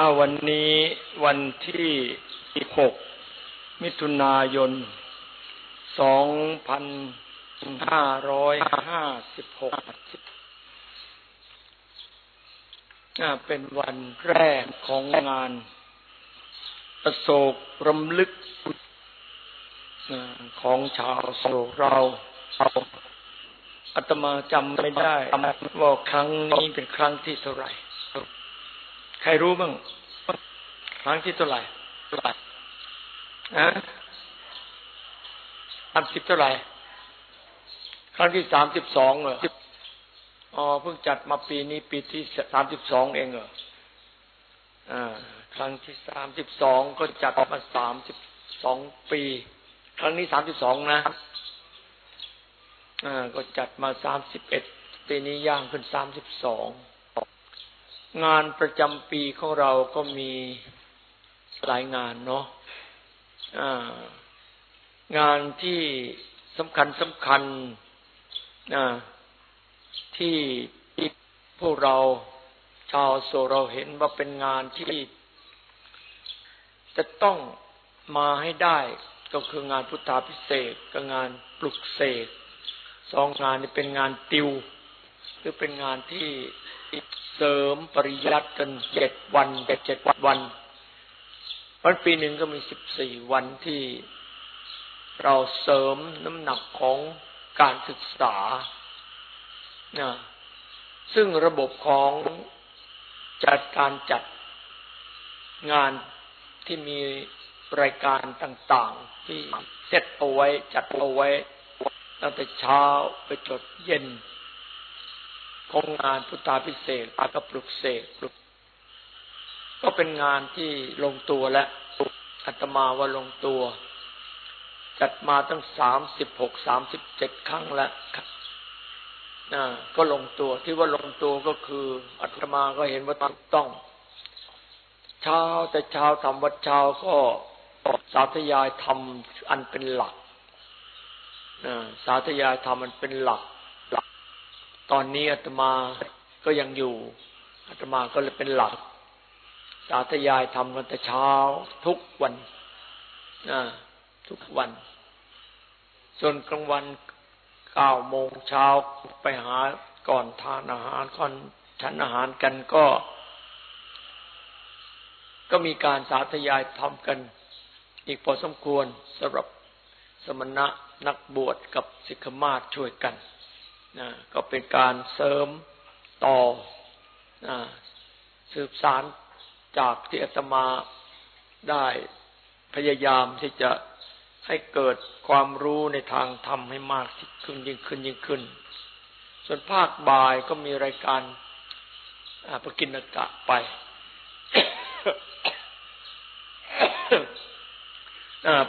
อาวันนี้วันที่หกมิถุนายนสองพันห้าร้อยห้าสิบหกเป็นวันแรกของงานประโศกรำลึกของชาวโศกเราอาตมาจำไม่ได้ว่าครั้งนี้เป็นครั้งที่เท่าไหร่ ใครรู้บ้างครั้งที่เท่าไหร่เท่าไหร่อะสามสิบเท่าไหร่ ครั้งที่สามสิบสองเหรออ๋อเพิ่งจัดมาปีนี้ปีที่สามสิบสองเองเหรออ่าครั้งที่สามสิบสองก็จัดมาสามสิบสองปี ครั้งนี้สามสิบสองนะอ่าก็จัดมาสามสิบเอ็ดปีนี้ย่างขึ้นสามสิบสอง งานประจำปีของเราก็มีหลายงานเนาะงานที่สำคัญสำคัญที่พวกเราชาวโซเราเห็นว่าเป็นงานที่จะต้องมาให้ได้ก็คืองานพุทธาพิเศษกับงานปลุกเสกสองงานนี้เป็นงานติว หรือเป็นงานที่ เสริมปริยัติกันเจ็ดวันเจ็ดเจ็ดวันวันปีหนึ่งก็มีสิบสี่วันที่เราเสริมน้ำหนักของการศึกษานะซึ่งระบบของจัดการจัดงานที่มีรายการต่าง ๆ ที่เซตเอาไว้จัดเอาไว้ตั้งแต่เช้าไปจดเย็น ของงานพุทธาพิเศษปากปลุกเสกปลุก ก็เป็นงานที่ลงตัวและอัตมาว่าลงตัว จัดมาตั้งสามสิบหกสามสิบเจ็ดครั้งแล้วก็ลงตัวที่ว่าลงตัวก็คืออัตมาก็เห็นว่าต้องเช้าแต่เช้าทำวัดเช้าก็สาธยายทำอันเป็นหลักสาธยายทำมันเป็นหลัก ตอนนี้อาตมาก็ยังอยู่อาตมาก็เลยเป็นหลักสาธยายทำกันแต่เช้าทุกวันนะทุกวัน ส่วนกลางวันเก้าโมงเช้าไปหาก่อนทานอาหารก่อนฉันอาหารกันก็ ก็มีการสาธยายทำกัน อีกพอสมควรสำหรับสมณะนักบวชกับสิกขมาศช่วยกัน นะก็เป็นการเสริมต่อนะสืบสารจากที่อาตมาได้พยายามที่จะให้เกิดความรู้ในทางธรรมให้มากขึ้นยิ่งขึ้นยิ่งขึ้น ส่วนภาคบ่ายก็มีรายการประกินกะไป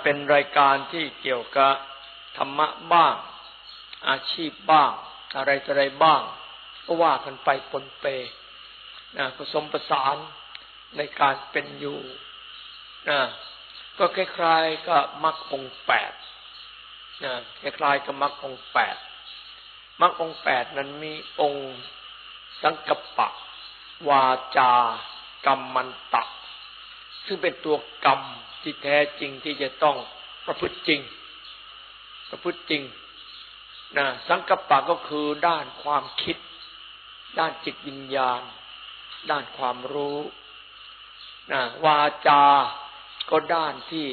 เป็นรายการที่เกี่ยวกับธรรมะบ้าง อาชีพบ้าง อะไรอะไรบ้าง ก็ว่ากันไปปนเปนะผสมประสานในการเป็นอยู่นะก็คล้ายๆกับมรรคองแปดนะคล้ายๆกับมรรคองแปดมรรคองแปดนั้นมีองค์สังกปะ วาจากรรมมันตะ ซึ่งเป็นตัวกรรมที่แท้จริงที่จะต้องประพฤติจริง ประพฤติจริง นะสังกปะก็คือด้านความคิด ด้านจิตวิญญาณ ด้านความรู้นะวาจาก็ด้านที่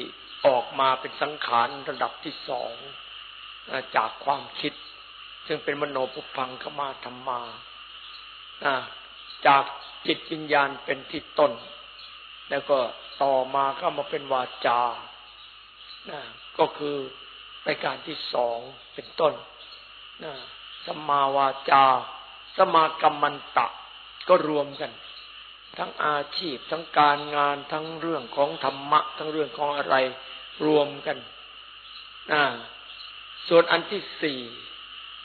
ออกมาเป็นสังขารระดับที่สองจากความคิด ซึ่งเป็นมโนปุพังขมาธรรมาจากจิตวิญญาณเป็นที่ต้น แล้วก็ต่อมาก็มาเป็นวาจา ก็คือรายการที่สองเป็นต้น สมาวาจา สมากรรมันตะ ก็รวมกัน ทั้งอาชีพ ทั้งการงาน ทั้งเรื่องของธรรมะ ทั้งเรื่องของอะไรรวมกันนะส่วนอันที่สี่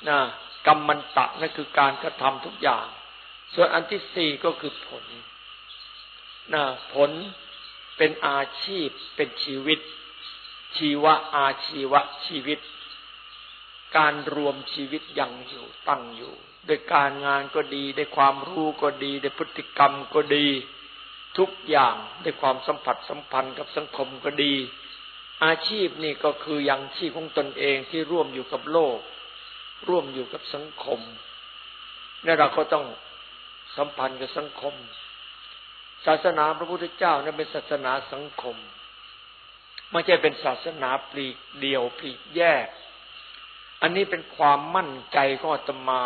นะกรรมันตะนั่นคือการกระทำทุกอย่าง ส่วนอันที่สี่ก็คือผลนะผลเป็นอาชีพเป็นชีวิต ชีวะอาชีวะชีวิต การรวมชีวิตยังอยู่ตั้งอยู่โดยการงานก็ดีได้ความรู้ก็ดีได้พฤติกรรมก็ดี ทุกอย่างด้วยความสัมผัสสัมพันธ์กับสังคมก็ดี อาชีพนี่ก็คือยังชีพของตนเองที่ร่วมอยู่กับโลก ร่วมอยู่กับสังคมนี่เราก็ต้องสัมพันธ์กับสังคม ศาสนาพระพุทธเจ้านั้นเป็นศาสนาสังคมไม่ใช่เป็นศาสนาปลีกเดียวปลีกแยก อันนี้เป็นความมั่นใจของอาตมา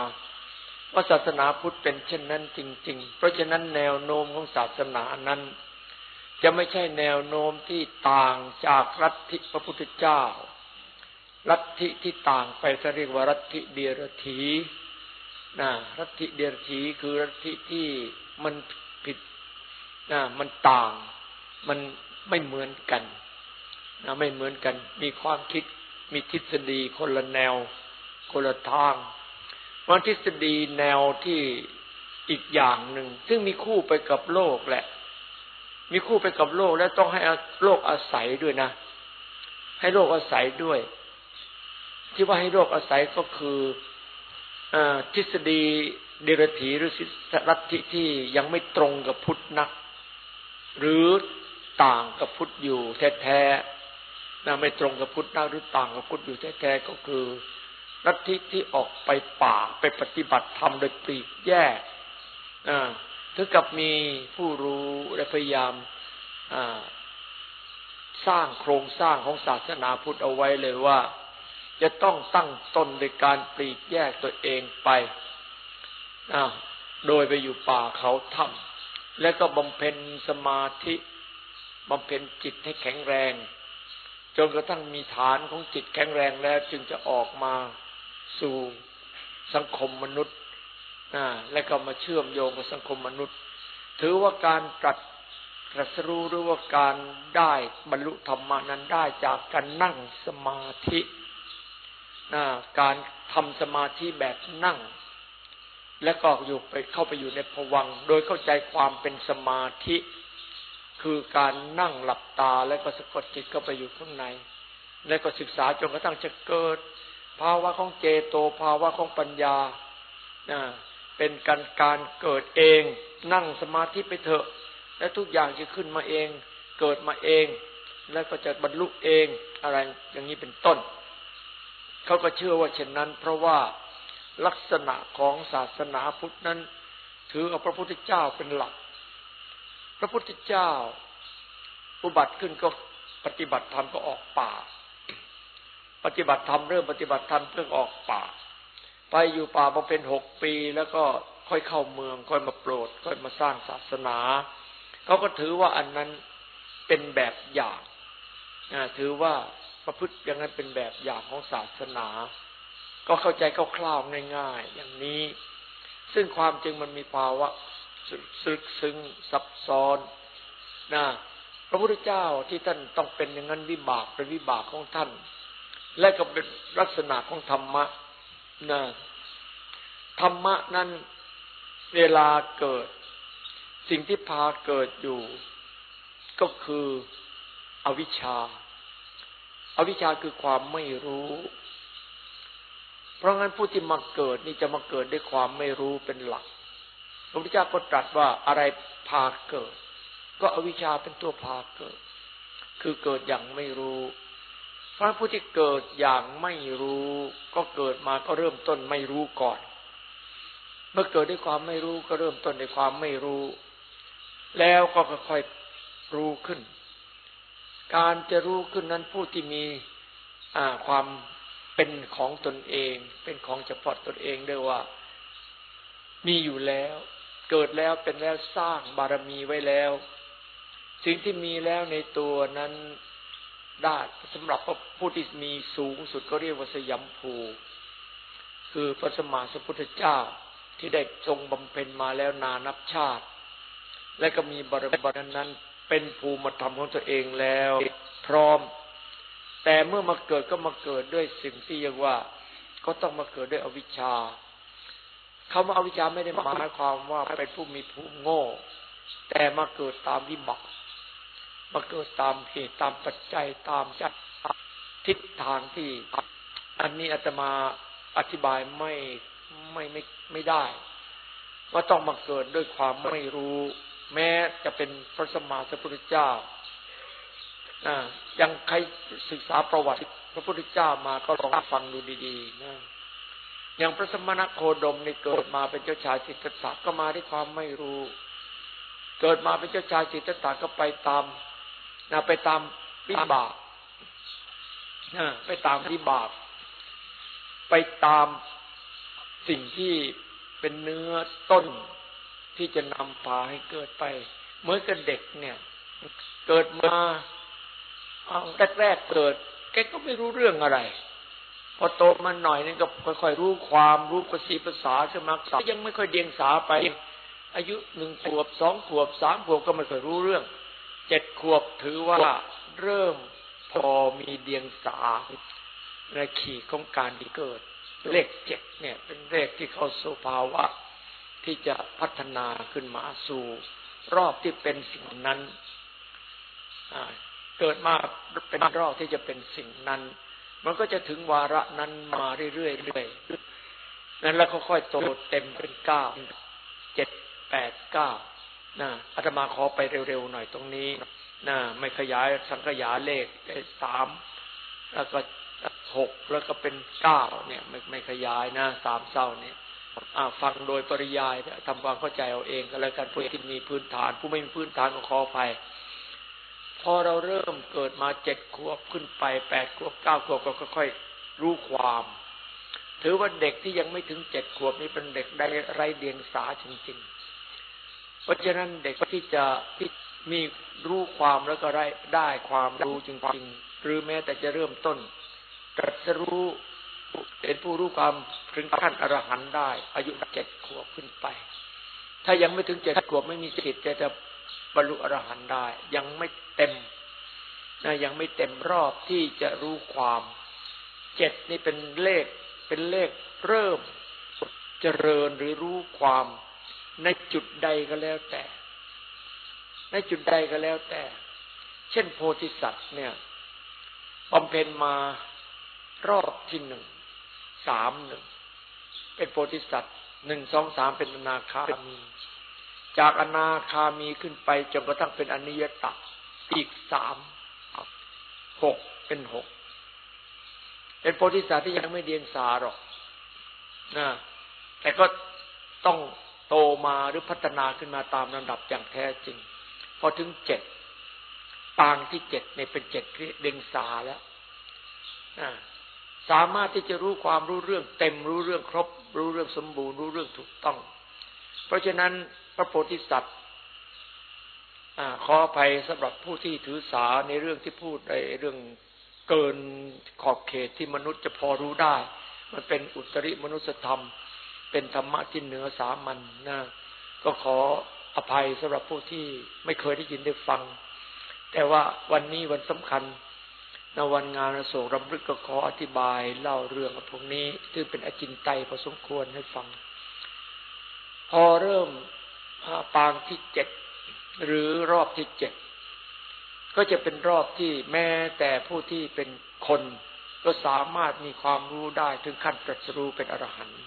ว่าศาสนาพุทธเป็นเช่นนั้นจริง ๆ เพราะฉะนั้นแนวโน้มของศาสนานั้น จะไม่ใช่แนวโน้มที่ต่างจากรัฐิพระพุทธเจ้า ลัทธิที่ต่างไปเขาเรียกว่ารัฐิเดียรถีนะรัฐิเดียรถีคือรัฐิที่มันผิดนะมันต่าง มันไม่เหมือนกันนะไม่เหมือนกัน มีความคิด มีทฤษฎีคนละแนว คนละทางวันทฤษฎีแนวที่อีกอย่างหนึ่ง ซึ่งมีคู่ไปกับโลกแหละ มีคู่ไปกับโลกและต้องให้โลกอาศัยด้วยนะ ให้โลกอาศัยด้วย ที่ว่าให้โลกอาศัยก็คืออทฤษฎีเดรถีหรือรัฐิที่ยังไม่ตรงกับพุทธนัก หรือต่างกับพุทธอยู่แท้ๆ นะไม่ตรงกับพุทธนักหรือต่างกับพุทธอยู่แท้ๆก็คือลัทธิที่ออกไปป่าไปปฏิบัติธรรมโดยปลีกแยกถึงกับมีผู้รู้และพยายามสร้างโครงสร้างของศาสนาพุทธเอาไว้เลยว่า จะต้องตั้งตนในการปลีกแยกตัวเองไปโดยไปอยู่ป่าเขาถ้ำและก็บำเพ็ญสมาธิบำเพ็ญจิตให้แข็งแรง จนกระทั่งมีฐานของจิตแข็งแรงแล้ว จึงจะออกมาสู่สังคมมนุษย์และก็มาเชื่อมโยงกับสังคมมนุษย์ ถือว่าการตรัสตรัสรู้หรือว่าการได้บรรลุธรรมานั้นได้จากการนั่งสมาธิการทำสมาธิแบบนั่ง และก็อยู่ไปเข้าไปอยู่ในภวัง โดยเข้าใจความเป็นสมาธิ คือการนั่งหลับตาแล้วก็สะกดจิตเข้าไปอยู่ข้างใน และก็ศึกษาจนกระทั่งจะเกิด ภาวะของเจโตภาวะของปัญญาเป็นการการเกิดเอง นั่งสมาธิไปเถอะ และทุกอย่างจะขึ้นมาเอง เกิดมาเอง แล้วก็จะบรรลุเองอะไรอย่างนี้เป็นต้น เขาก็เชื่อว่าเช่นนั้น เพราะว่าลักษณะของศาสนาพุทธนั้น ถือเอาพระพุทธเจ้าเป็นหลัก ระพุทธเจ้า อุบัติขึ้นก็ปฏิบัติธรรมก็ออกป่า ปฏิบัติธรรมเริ่มปฏิบัติธรรมเพื่อออกป่า ไปอยู่ป่ามาเป็นหกปีแล้วก็ค่อยเข้าเมือง ค่อยมาโปรด ค่อยมาสร้างศาสนาเขาก็ถือว่าอันนั้นเป็นแบบอย่างถือว่าประพฤติอย่างนั้นเป็นแบบอย่างของศาสนา ก็เข้าใจคร่าวๆง่าย ๆ อย่างนี้ ซึ่งความจริงมันมีภาวะ ซึกซึ้งซับซ้อนนะพระพุทธเจ้าที่ท่านต้องเป็นอย่างนั้นวิบากเป็นวิบากของท่าน และก็เป็นลักษณะของธรรมะนะธรรมะนั้นเวลาเกิด สิ่งที่พาเกิดอยู่ ก็คืออวิชชาอาวิชชาคือความไม่รู้ เพราะงั้นผู้ที่มาเกิดนี่จะมาเกิดด้วยความไม่รู้เป็นหลัก ระพุทธเจ้าก็ตรัสว่าอะไรพาเกิด ก็อวิชชาเป็นตัวพาเกิด คือเกิดอย่างไม่รู้พระผู้ที่เกิดอย่างไม่รู้ ก็เกิดมาก็เริ่มต้นไม่รู้ก่อน เมื่อเกิดด้วยความไม่รู้ก็เริ่มต้นด้วยความไม่รู้ แล้วก็ค่อยๆรู้ขึ้น การจะรู้ขึ้นนั้นผู้ที่มีความเป็นของตนเอง เป็นของเฉพาะตนเองเรียกว่า มีอยู่แล้ว เกิดแล้วเป็นแล้วสร้างบารมีไว้แล้ว สิ่งที่มีแล้วในตัวนั้นได้สำหรับผู้ที่มีสูงสุดก็เรียกว่าสยามภู คือพระสมมาสัพพุทธเจ้าที่ได้ทรงบำเพ็ญมาแล้วนานับชาติ และก็มีบารมีนั้น เป็นภูมิธรรมของตัวเองแล้ว พร้อม แต่เมื่อมาเกิดก็มาเกิดด้วยสิ่งที่เรียกว่า ก็ต้องมาเกิดด้วยอวิชชา คำว่าอวิชชาไม่ได้หมายความว่าเป็นผู้มีภูมิโง่ แต่มาเกิดตามวิบัติมาเกิดตามเหตุตามปัจจัยตามจัดทิศทางที่ อันนี้อาตมาอธิบายไม่ไม่ไม่ไม่ได้ว่าต้องมาเกิดด้วยความไม่รู้ แม้จะเป็นพระสมมาสัมพุทธเจ้ายังใครศึกษาประวัติพระพุทธเจ้ามาก็ลองฟังดูดีๆนะ อย่างพระสมณโคดมนี่เกิดมาเป็นเจ้าชายสิทธัตถะก็มาด้วยความไม่รู้ เกิดมาเป็นเจ้าชายสิทธัตถะก็ไปตามนะไปตามวิบากนะไปตามวิบาก ไปตามสิ่งที่เป็นเนื้อต้นที่จะนำพาให้เกิดไป เมื่อกับเด็กเนี่ย เกิดมาแรกๆเกิดแกก็ไม่รู้เรื่องอะไร พอโตมาหน่อยนี่ก็ค่อยๆรู้ความรู้ภาษีภาษาใช่ไหมก็ยังไม่ค่อยเดียงสาไป อายุหนึ่งขวบสองขวบสามขวบก็ไม่ค่อยรู้เรื่องเจ็ดขวบถือว่าเริ่มพอมีเดียงสาในขีดของการที่เกิด เลขเจ็ดเนี่ยเป็นเลขที่เขาสู่ภาวะ ที่จะพัฒนาขึ้นมาสู่รอบที่เป็นสิ่งนั้นเกิดมาเป็นรอบที่จะเป็นสิ่งนั้น มันก็จะถึงวาระนั้นมาเรื่อยๆเรื่อยนั้นแล้วค่อยๆโตเต็มเป็นเก้าเจ็ดแปดเก้านะอาตมาขอไปเร็วๆหน่อยตรงนี้นะไม่ขยายสังขยาเลขสามแล้วก็หกแล้วก็เป็นเก้าเนี่ย ไม่ไม่ขยายนะสามเศร้าเนี่ยฟังโดยปริยายทำความเข้าใจเอาเองก็แล้วกันผู้ที่มีพื้นฐาน ผู้ไม่มีพื้นฐานก็ขอภัย พอเราเริ่มเกิดมาเจ็ดขวบขึ้นไปแปดขวบเก้าขวบก็ค่อยๆรู้ความ ถือว่าเด็กที่ยังไม่ถึงเจ็ดขวบนี้เป็นเด็กได้ไรเดียงสาจริงๆ เพราะฉะนั้นเด็กที่จะที่มีรู้ความแล้วก็ได้ได้ความรู้จริงๆหรือแม้แต่จะเริ่มต้นตรัสรู้เป็นผู้รู้ความถึงขั้นอรหันต์ได้ อายุเจ็ดขวบขึ้นไป ถ้ายังไม่ถึงเจ็ดขวบไม่มีสิทธิ์จะจะ บรรลุอรหันต์ได้ ยังไม่เต็มนะยังไม่เต็มรอบที่จะรู้ความเจ็ดนี่เป็นเลขเป็นเลขเริ่มเจริญหรือรู้ความในจุดใดก็แล้วแต่ ในจุดใดก็แล้วแต่ เช่นโพธิสัตว์เนี่ยบำเพ็ญมารอบที่หนึ่งสามหนึ่งเป็นโพธิสัตว์หนึ่งสองสามเป็นอนาคามี จากอนาคามีขึ้นไปจนกระทั่งเป็นอนิยตะอีกสามหกเป็นหกเป็นโพธิสัตว์ที่ยังไม่เดียงสาหรอกนะแต่ก็ต้องโตมาหรือพัฒนาขึ้นมาตามลำดับอย่างแท้จริง พอถึงเจ็ดปางที่เจ็ดเนี่ยเป็นเจ็ดเดียงสาแล้วนะสามารถที่จะรู้ความรู้เรื่อง เต็มรู้เรื่องครบ รู้เรื่องสมบูรณ์รู้เรื่องถูกต้อง เพราะฉะนั้น พระโพธิสัตว์ขออภัยสำหรับผู้ที่ถือสาในเรื่องที่พูดในเรื่องเกินขอบเขตที่มนุษย์จะพอรู้ได้ มันเป็นอุตริมนุสธรรม เป็นธรรมะที่เหนือสามัญนนะก็ขออภัยสำหรับผู้ที่ไม่เคยได้ยินได้ฟัง แต่ว่าวันนี้วันสำคัญในวันงานโศกรำลึกก็ขออธิบายเล่าเรื่องพวกนี้ ซึ่งเป็นอจินไตยพอสมควรให้ฟัง พอเริ่ม ปางที่เจ็ดหรือรอบที่เจ็ดก็จะเป็นรอบที่แม้แต่ผู้ที่เป็นคน ก็สามารถมีความรู้ได้ถึงขั้นตรัสรู้เป็นอรหันต์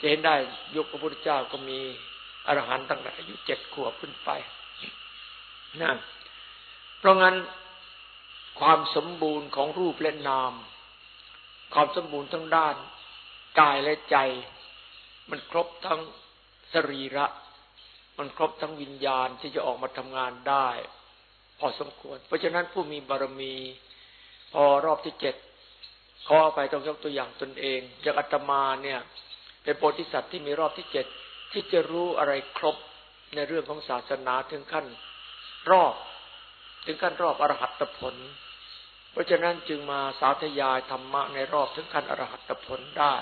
จะเห็นได้ยกพระพุทธเจ้าก็มีอรหันต์ตั้งแต่อายุเจ็ดขวบขึ้นไปนั่นเพราะงั้นความสมบูรณ์ของรูปและนาม ความสมบูรณ์ทั้งด้าน กายและใจ มันครบทั้งสรีระ มันครบทั้งวิญญาณที่จะออกมาทำงานได้ พอสมควร เพราะฉะนั้นผู้มีบารมี พอรอบที่เจ็ดขอไปต้องยกตัวอย่างตนเองอย่างอาตมาเนี่ยเป็นโพธิสัตว์ที่มีรอบที่เจ็ดที่จะรู้อะไรครบในเรื่องของศาสนาถึงขั้นรอบ ถึงขั้นรอบอรหัตผล เพราะฉะนั้นจึงมาสาธยายธรรมะในรอบถึงขั้นอรหัตผลได้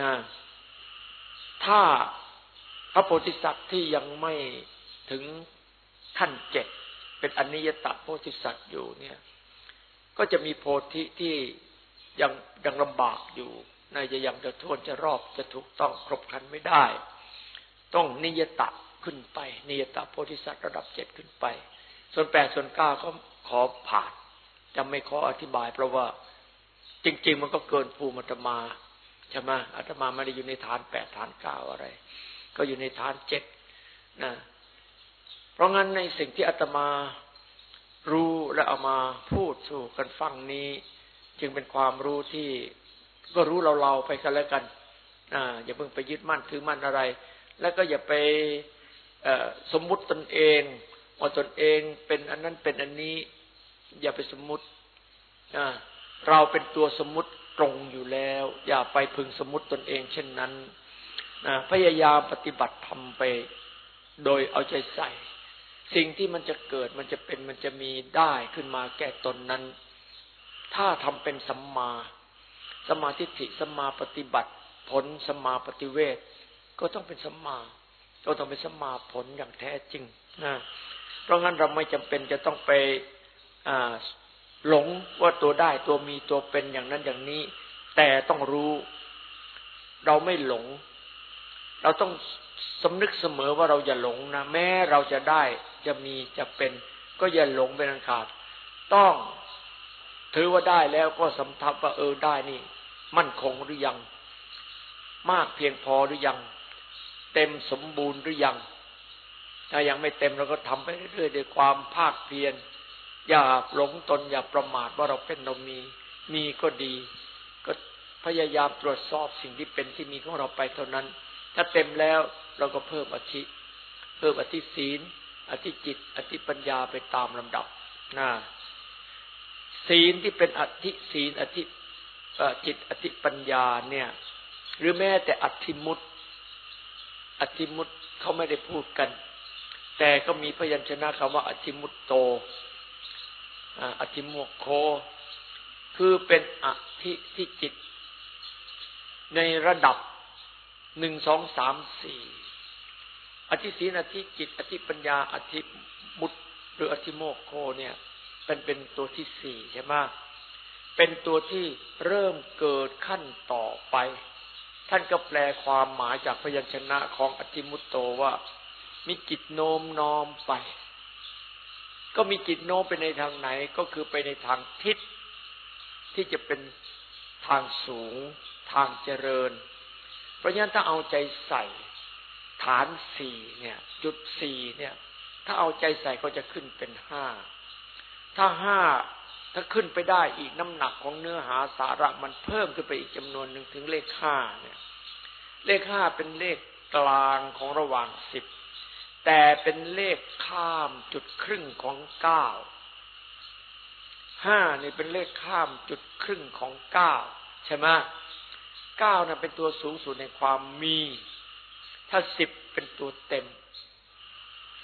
นะถ้า ระโพธิสัตว์ที่ยังไม่ถึงขั้นเจ็ดเป็นอนิยตโพธิสัตว์อยู่เนี่ย ก็จะมีโพธิที่ยังยังลำบากอยู่ในจะยังจะทวนจะรอบจะถูกต้องครบคันไม่ได้ ต้องนิยตะขึ้นไป นิยตโพธิสัตว์ระดับเจ็ดขึ้นไป ส่วนแปดส่วนเก้าก็ขอผ่านจะไม่ขออธิบาย เพราะว่าจริง ๆ มันก็เกินภูมิธรรมาใช่ไหมอาตมาไม่ได้อยู่ในฐานแปดฐานเก้าอะไร ก็อยู่ในฐานเจ็ดนะเพราะงั้นในสิ่งที่อาตมารู้และเอามาพูดสู่กันฟังนี้ จึงเป็นความรู้ที่ก็รู้เราๆไปกันแล้วกันอ่าอย่าเพิ่งไปยึดมั่นถือมั่นอะไร แล้วก็อย่าไปสมมุติตนเองว่าตนเองเป็นอันนั้นเป็นอันนี้ อย่าไปสมมุติเราเป็นตัวสมมุติตรงอยู่แล้ว อย่าไปพึงสมมุติตนเอง เช่นนั้น พยายามปฏิบัติทำไป โดยเอาใจใส่ สิ่งที่มันจะเกิดมันจะเป็นมันจะมีได้ขึ้นมาแก่ตนนั้น ถ้าทำเป็นสัมมาสมาธิิสัมมาปฏิบัติ ผลสัมมาปฏิเวทก็ต้องเป็นสัมมา ก็ต้องเป็นสัมมาผลอย่างแท้จริงนะเพราะงั้นเราไม่จำเป็นจะต้องไปหลงว่าตัวได้ตัวมีตัวเป็นอย่างนั้นอย่างนี้ แต่ต้องรู้ เราไม่หลง เราต้องสำนึกเสมอว่าเราอย่าหลงนะแม้เราจะได้จะมีจะเป็น ก็อย่าหลงเป็นอันขาด ต้องถือว่าได้แล้วก็สำทับว่าเออได้นี่ มั่นคงหรือยัง มากเพียงพอหรือยัง เต็มสมบูรณ์หรือยัง ถ้ายังไม่เต็มเราก็ทำไปเรื่อยๆด้วยความภาคเพียรอย่าหลงตนอย่าประมาทว่าเราเป็นเรามี มีก็ดี ก็พยายามตรวจสอบสิ่งที่เป็นที่มีของเราไปเท่านั้น ถ้าเต็มแล้วเราก็เพิ่มอธิเพิ่มอธิศีล อธิจิต อธิปัญญาไปตามลำดับนะศีลที่เป็นอธิศีล อธิจิต อธิปัญญาเนี่ย หรือแม้แต่อธิมุตอธิมุตเขาไม่ได้พูดกัน แต่ก็มีพยัญชนะคำว่า อธิมุตโตอธิโมกโค คือเป็นอธิที่จิต ในระดับ หนึ่งสองสามสี่อธิศีนอธิจิต อธิปัญญา อธิมุตหรืออธิโมกโคเนี่ยเป็นเป็นตัวที่สี่ใช่ไหมเป็นตัวที่เริ่มเกิดขั้นต่อไป ท่านก็แปลความหมายจากพยัญชนะของอธิมุตโตว่า มีจิตโน้มน้อมไป ก็มีจิตโน้มไปในทางไหนก็คือไปในทางทิศที่จะเป็นทางสูง ทางเจริญ ราะฉะนั้นถ้าเอาใจใส่ ฐานสี่เนี่ย จุดสี่เนี่ย ถ้าเอาใจใส่ก็จะขึ้นเป็นห้าถ้าห้าถ้าขึ้นไปได้อีกน้ำหนักของเนื้อหาสาระมันเพิ่มขึ้นไปอีกจำนวนหนึ่งถึงเลขห้าเนี่ย เลขห้าเป็นเลขกลางของระหว่างสิบแต่เป็นเลขข้ามจุดครึ่งของเก้าห้านี่เป็นเลขข้ามจุดครึ่งของเก้าใช่ไหม เก้านะเป็นตัวสูงสุดในความมี ถ้าสิบเป็นตัวเต็ม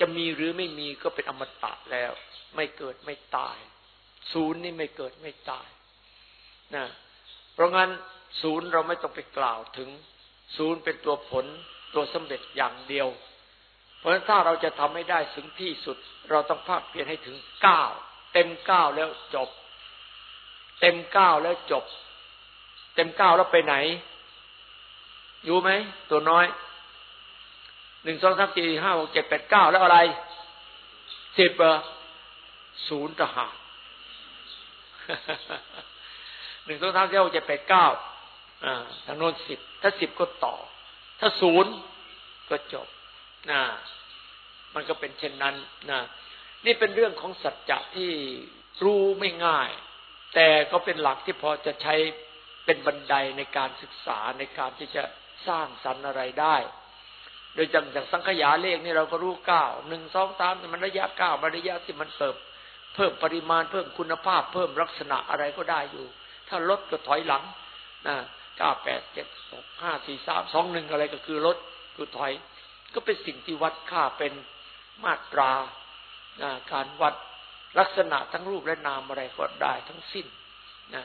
จะมีหรือไม่มีก็เป็นอมตะแล้ว ไม่เกิดไม่ตาย ศูนย์นี่ไม่เกิดไม่ตายนะเพราะงั้นศูนย์เราไม่ต้องไปกล่าวถึง ศูนย์เป็นตัวผลตัวสำเร็จอย่างเดียว เพราะฉะนั้นถ้าเราจะทำให้ได้ถึงที่สุด เราต้องภาคเพียรให้ถึงเก้าเต็มเก้าแล้วจบ เต็มเก้าแล้วจบ เต็มเก้าแล้วไปไหน อยู่ไหม ตัวน้อยหนึ่งสองสามสี่ห้าหกเจ็ดแปดเก้าแล้วอะไรสิบเออศูนย์ทหารหนึ่งสองสามสี่ห้าหกเจ็ดแปดเก้าอ่าทางโน้นสิบถ้าสิบก็ต่อ ถ้าศูนย์ก็จบนะมันก็เป็นเช่นนั้นนะนี่เป็นเรื่องของสัจจะที่รู้ไม่ง่าย แต่ก็เป็นหลักที่พอจะใช้ เป็นบันไดในการศึกษาในการที่จะสร้างสรรค์อะไรได้ โดยจากจากสังขยาเลขนี่เราก็รู้เก้าหนึ่งสองสามมันระยะเก้ามันระยะที่มันเติบเพิ่มปริมาณเพิ่มคุณภาพ เพิ่มลักษณะอะไรก็ได้อยู่ ถ้าลดก็ถอยหลังนะเก้าแปดเจ็ดหกห้าสี่สามสองหนึ่งอะไรก็คือลดคือถอย ก็เป็นสิ่งที่วัดค่าเป็นมาตราการวัดลักษณะทั้งรูปและนามอะไรก็ได้ทั้งสิ้นนะ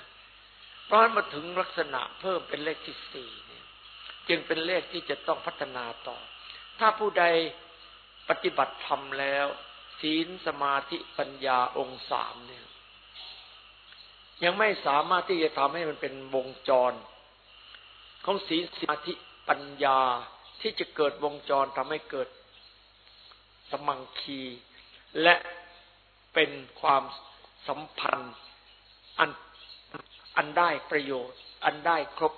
เพราะฉะนั้นมาถึงลักษณะเพิ่มเป็นเลขที่สี่เนี่ย จึงเป็นเลขที่จะต้องพัฒนาต่อ ถ้าผู้ใดปฏิบัติธรรมแล้ว ศีลสมาธิปัญญาองค์สามเนี่ย ยังไม่สามารถที่จะทำให้มันเป็นวงจร ของศีลสมาธิปัญญาที่จะเกิดวงจรทำให้เกิดสมังคี และเป็นความสัมพันธ์อัน อันได้ประโยชน์ อันได้ครบ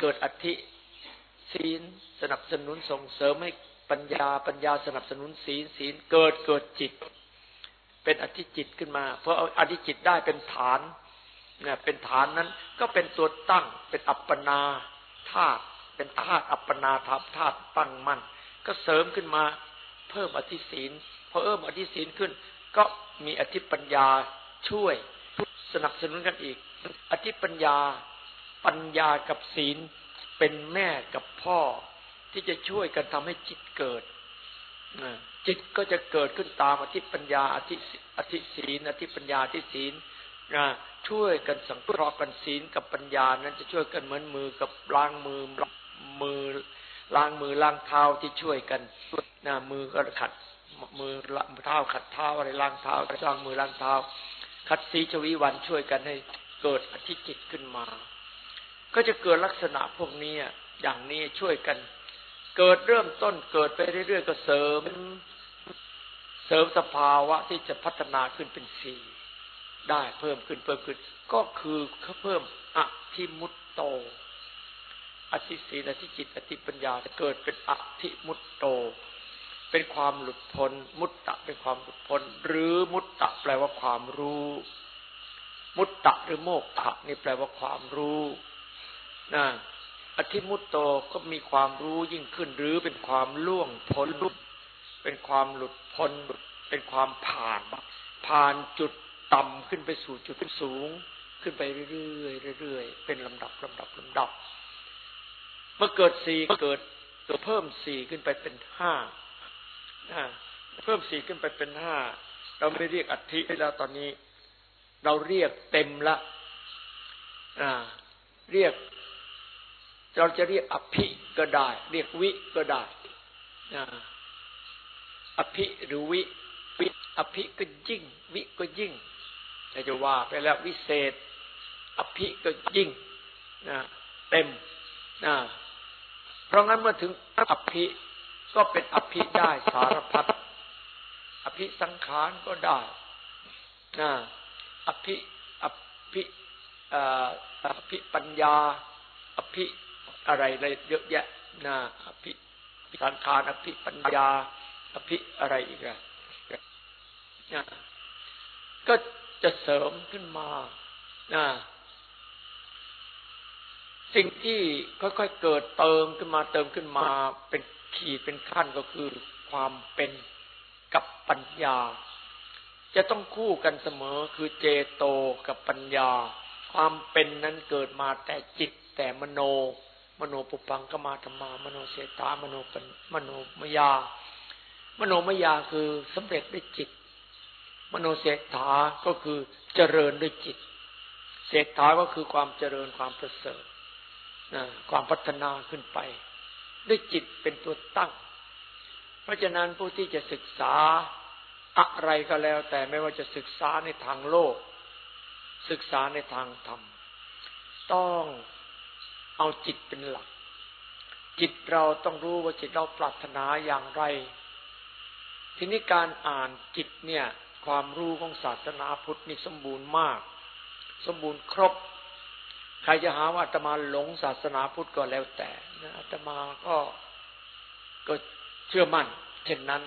เกิดอธิศีลสนับสนุนส่งเสริมให้ปัญญาปัญญาสนับสนุนศีลศีลเกิดเกิดจิต เป็นอธิจิตขึ้นมา เพราะเอาอธิจิตได้เป็นฐานเนี่ยเป็นฐานนั้นก็เป็นตัวตั้งเป็นอัปปนาธาตุเป็นธาตุอัปปนาธาตุธาตุตั้งมั่นก็เสริมขึ้นมาเพิ่มอธิศีลพอเพิ่มอธิศีลขึ้น ก็มีอธิปัญญาช่วยสนับสนุนกันอีก อธิปัญญา ปัญญากับศีลเป็นแม่กับพ่อ ที่จะช่วยกันทำให้จิตเกิดจิตก็จะเกิดขึ้นตามอธิปัญญาอธิอธิศีลอธิปัญญาอธิศีลช่วยกันสังเคราะห์กันศีลกับปัญญานั้นจะช่วยกันเหมือนมือกับล้างมือมือล้างมือล้างเท้าที่ช่วยกันนะมือก็ขัดมือเท้าขัดเท้าอะไรล้างเท้าล้างมือล้างเท้า ขัดสีชวีวันช่วยกันให้ เกิดอธิจิตขึ้นมา ก็จะเกิดลักษณะพวกนี้อย่างนี้ช่วยกัน เกิดเริ่มต้นเกิดไปเรื่อยๆก็เสริม เสริมสภาวะที่จะพัฒนาขึ้นเป็นสี่ได้เพิ่มขึ้นเพิ่มขึ้น ก็คือเขาเพิ่มอธิมุตโต อธิศีลอธิจิต อธิปัญญาจะเกิดเป็นอธิมุตโต เป็นความหลุดพ้น มุตตะเป็นความหลุดพ้น หรือมุตตะแปลว่าความรู้ มุตตะหรือโมกขะนี่แปลว่าความรู้นะอธิมุตโตก็มีความรู้ยิ่งขึ้น หรือเป็นความล่วงพ้นเป็นความหลุดพ้นเป็นความผ่าน ผ่านจุดต่ำขึ้นไปสู่จุดสูง ขึ้นไปเรื่อยๆเรื่อยๆเป็นลำดับลำดับลำดับ เมื่อเกิดสี่เกิดตัวเพิ่มสี่ขึ้นไปเป็นห้าเพิ่มสี่ขึ้นไปเป็นห้าเราไม่เรียกอัฐิแล้วตอนนี้ เราเรียกเต็มละเรียก เราจะเรียกอภิก็ได้ เรียกวิก็ได้อภิหรือวิวิอภิก็ยิ่ง วิก็ยิ่งจะว่าไปแล้ววิเศษ อภิก็ยิ่งเต็มเพราะงั้นเมื่อถึงอภิก็เป็นอภิได้สารพัดอภิสังขารก็ได้นะ อภิอภิอภิปัญญา อภิอะไรอะไรเยอะแยะนะอภิสังขารอภิปัญญา อภิอะไรอีกอะนะก็จะเสริมขึ้นมานะสิ่งที่ค่อยๆเกิดเติมขึ้นมาเติมขึ้นมาเป็นขีดเป็นขั้นก็คือความเป็นกับปัญญา จะต้องคู่กันเสมอคือเจโตกับปัญญา ความเป็นนั้นเกิดมาแต่จิตแต่มโน มโนปุพังก็มาธรรมามโนเสตามโนปัญมโนมยา มโนมยาคือสำเร็จด้วยจิต มโนเสถาก็คือเจริญด้วยจิต เสถาก็คือความเจริญความประเสริฐความพัฒนาขึ้นไป ด้วยจิตเป็นตัวตั้ง เพราะฉะนั้นผู้ที่จะศึกษา อะไรก็แล้ว แต่ไม่ว่าจะศึกษาในทางโลก ศึกษาในทางธรรม ต้องเอาจิตเป็นหลัก จิตเราต้องรู้ว่าจิตเราปรารถนาอย่างไร ทีนี้การอ่านจิตเนี่ย ความรู้ของศาสนาพุทธนี่สมบูรณ์มาก สมบูรณ์ครบ ใครจะหาว่าอาตมาหลงศาสนาพุทธก็แล้วแต่นะอาตมาก็ก็เชื่อมั่น เช่นนั้น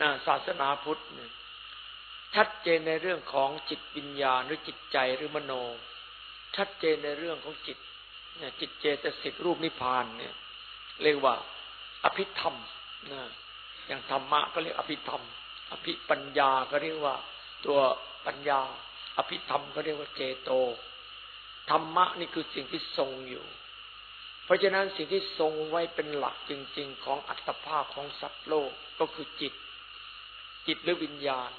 นะศาสนาพุทธเนี่ยชัดเจนในเรื่องของจิตวิญญาณหรือจิตใจหรือมโน ชัดเจนในเรื่องของจิตเนี่ยจิตเจตสิกรูปนิพพานเนี่ย เรียกว่า อภิธรรมนะอย่างธรรมะก็เรียกอภิธรรม อภิปัญญาก็เรียกว่า ตัวปัญญา อภิธรรมก็เรียกว่าเจโตธรรมะนี่คือสิ่งที่ทรงอยู่ เพราะฉะนั้นสิ่งที่ทรงไว้เป็นหลักจริง ๆ ของอัตภาพของสัตว์โลกก็คือจิต จิตหรือวิญญาณ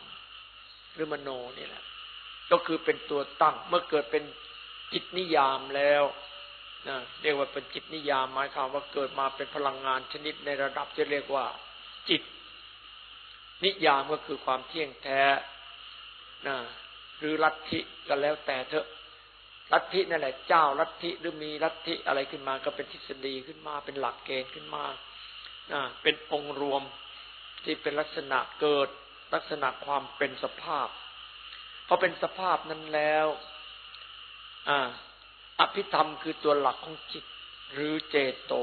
หรือมโนนี่แหละก็คือเป็นตัวตั้ง เมื่อเกิดเป็นจิตนิยามแล้วนะเรียกว่าเป็นจิตนิยามหมายความว่าเกิดมาเป็นพลังงานชนิดในระดับจะเรียกว่า จิต นิยามก็คือความเที่ยงแท้นะหรือลัทธิก็แล้วแต่เถอะลัทธินั่นแหละเจ้าลัทธิหรือมีลัทธิอะไรขึ้นมาก็เป็นทฤษฎีขึ้นมาเป็นหลักเกณฑ์ขึ้นมาเป็นองค์รวม ที่เป็นลักษณะเกิดลักษณะความเป็นสภาพพอเป็นสภาพนั้นแล้วออภิธรรมคือตัวหลักของจิต หรือเจโต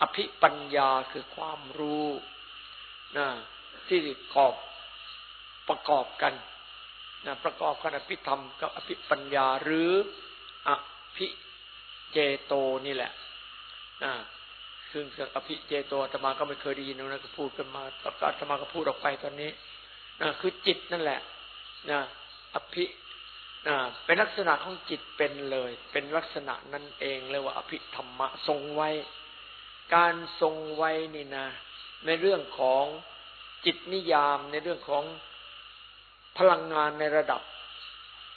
อภิปัญญาคือความรู้นะที่กอบประกอบกันนะประกอบกันอภิธรรมกับอภิปัญญาหรืออภิเจโตนี่แหละนะ ซึ่งอภิเจโตธรรมาก็ไม่เคยได้ยินนะก็พูดกันมาตอนธรรมาก็พูดออกไปตอนนี้นะคือจิตนั่นแหละนะอภินะเป็นลักษณะของจิตเป็นเลย เป็นลักษณะนั่นเองเรียกว่าอภิธรรมะทรงไว้ การทรงไว้นี่นะ ในเรื่องของจิตนิยามในเรื่องของพลังงานในระดับ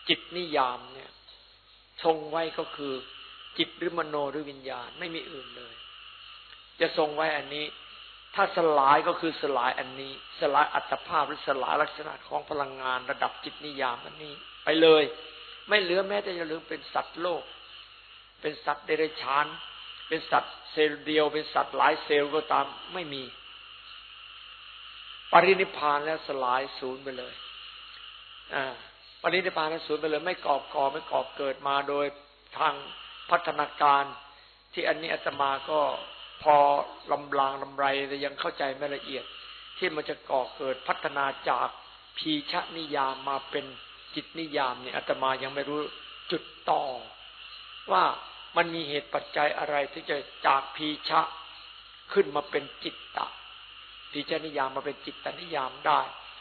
จิตนิยามเนี่ยทรงไว้ก็คือ จิตหรือมโนหรือวิญญาณไม่มีอื่นเลย จะทรงไว้อันนี้ ถ้าสลายก็คือสลายอันนี้ สลายอัตภาพหรือสลายลักษณะของพลังงานระดับจิตนิยามอันนี้ ไปเลย ไม่เหลือแม้แต่จะเหลือเป็นสัตว์โลก เป็นสัตว์เดรัจฉาน เป็นสัตว์เซลล์เดียว เป็นสัตว์หลายเซลล์ก็ตามไม่มี ปรินิพานแล้วสลายศูนย์ไปเลยปณิธานสูญไปเลย ไม่กอบก่อไม่กอบเกิดมาโดยทางพัฒนาการที่อันนี้อาตมาก็ พอลำลางลำไรแต่ยังเข้าใจไม่ละเอียด ที่มันจะก่อเกิดพัฒนาจากพีชนิยามมาเป็นจิตนิยามเนี่ยอาตมายังไม่รู้จุดต่อ ว่ามันมีเหตุปัจจัยอะไรที่จะจากพีชะขึ้นมาเป็นจิตตะพีชนิยามมาเป็นจิตตนิยามได้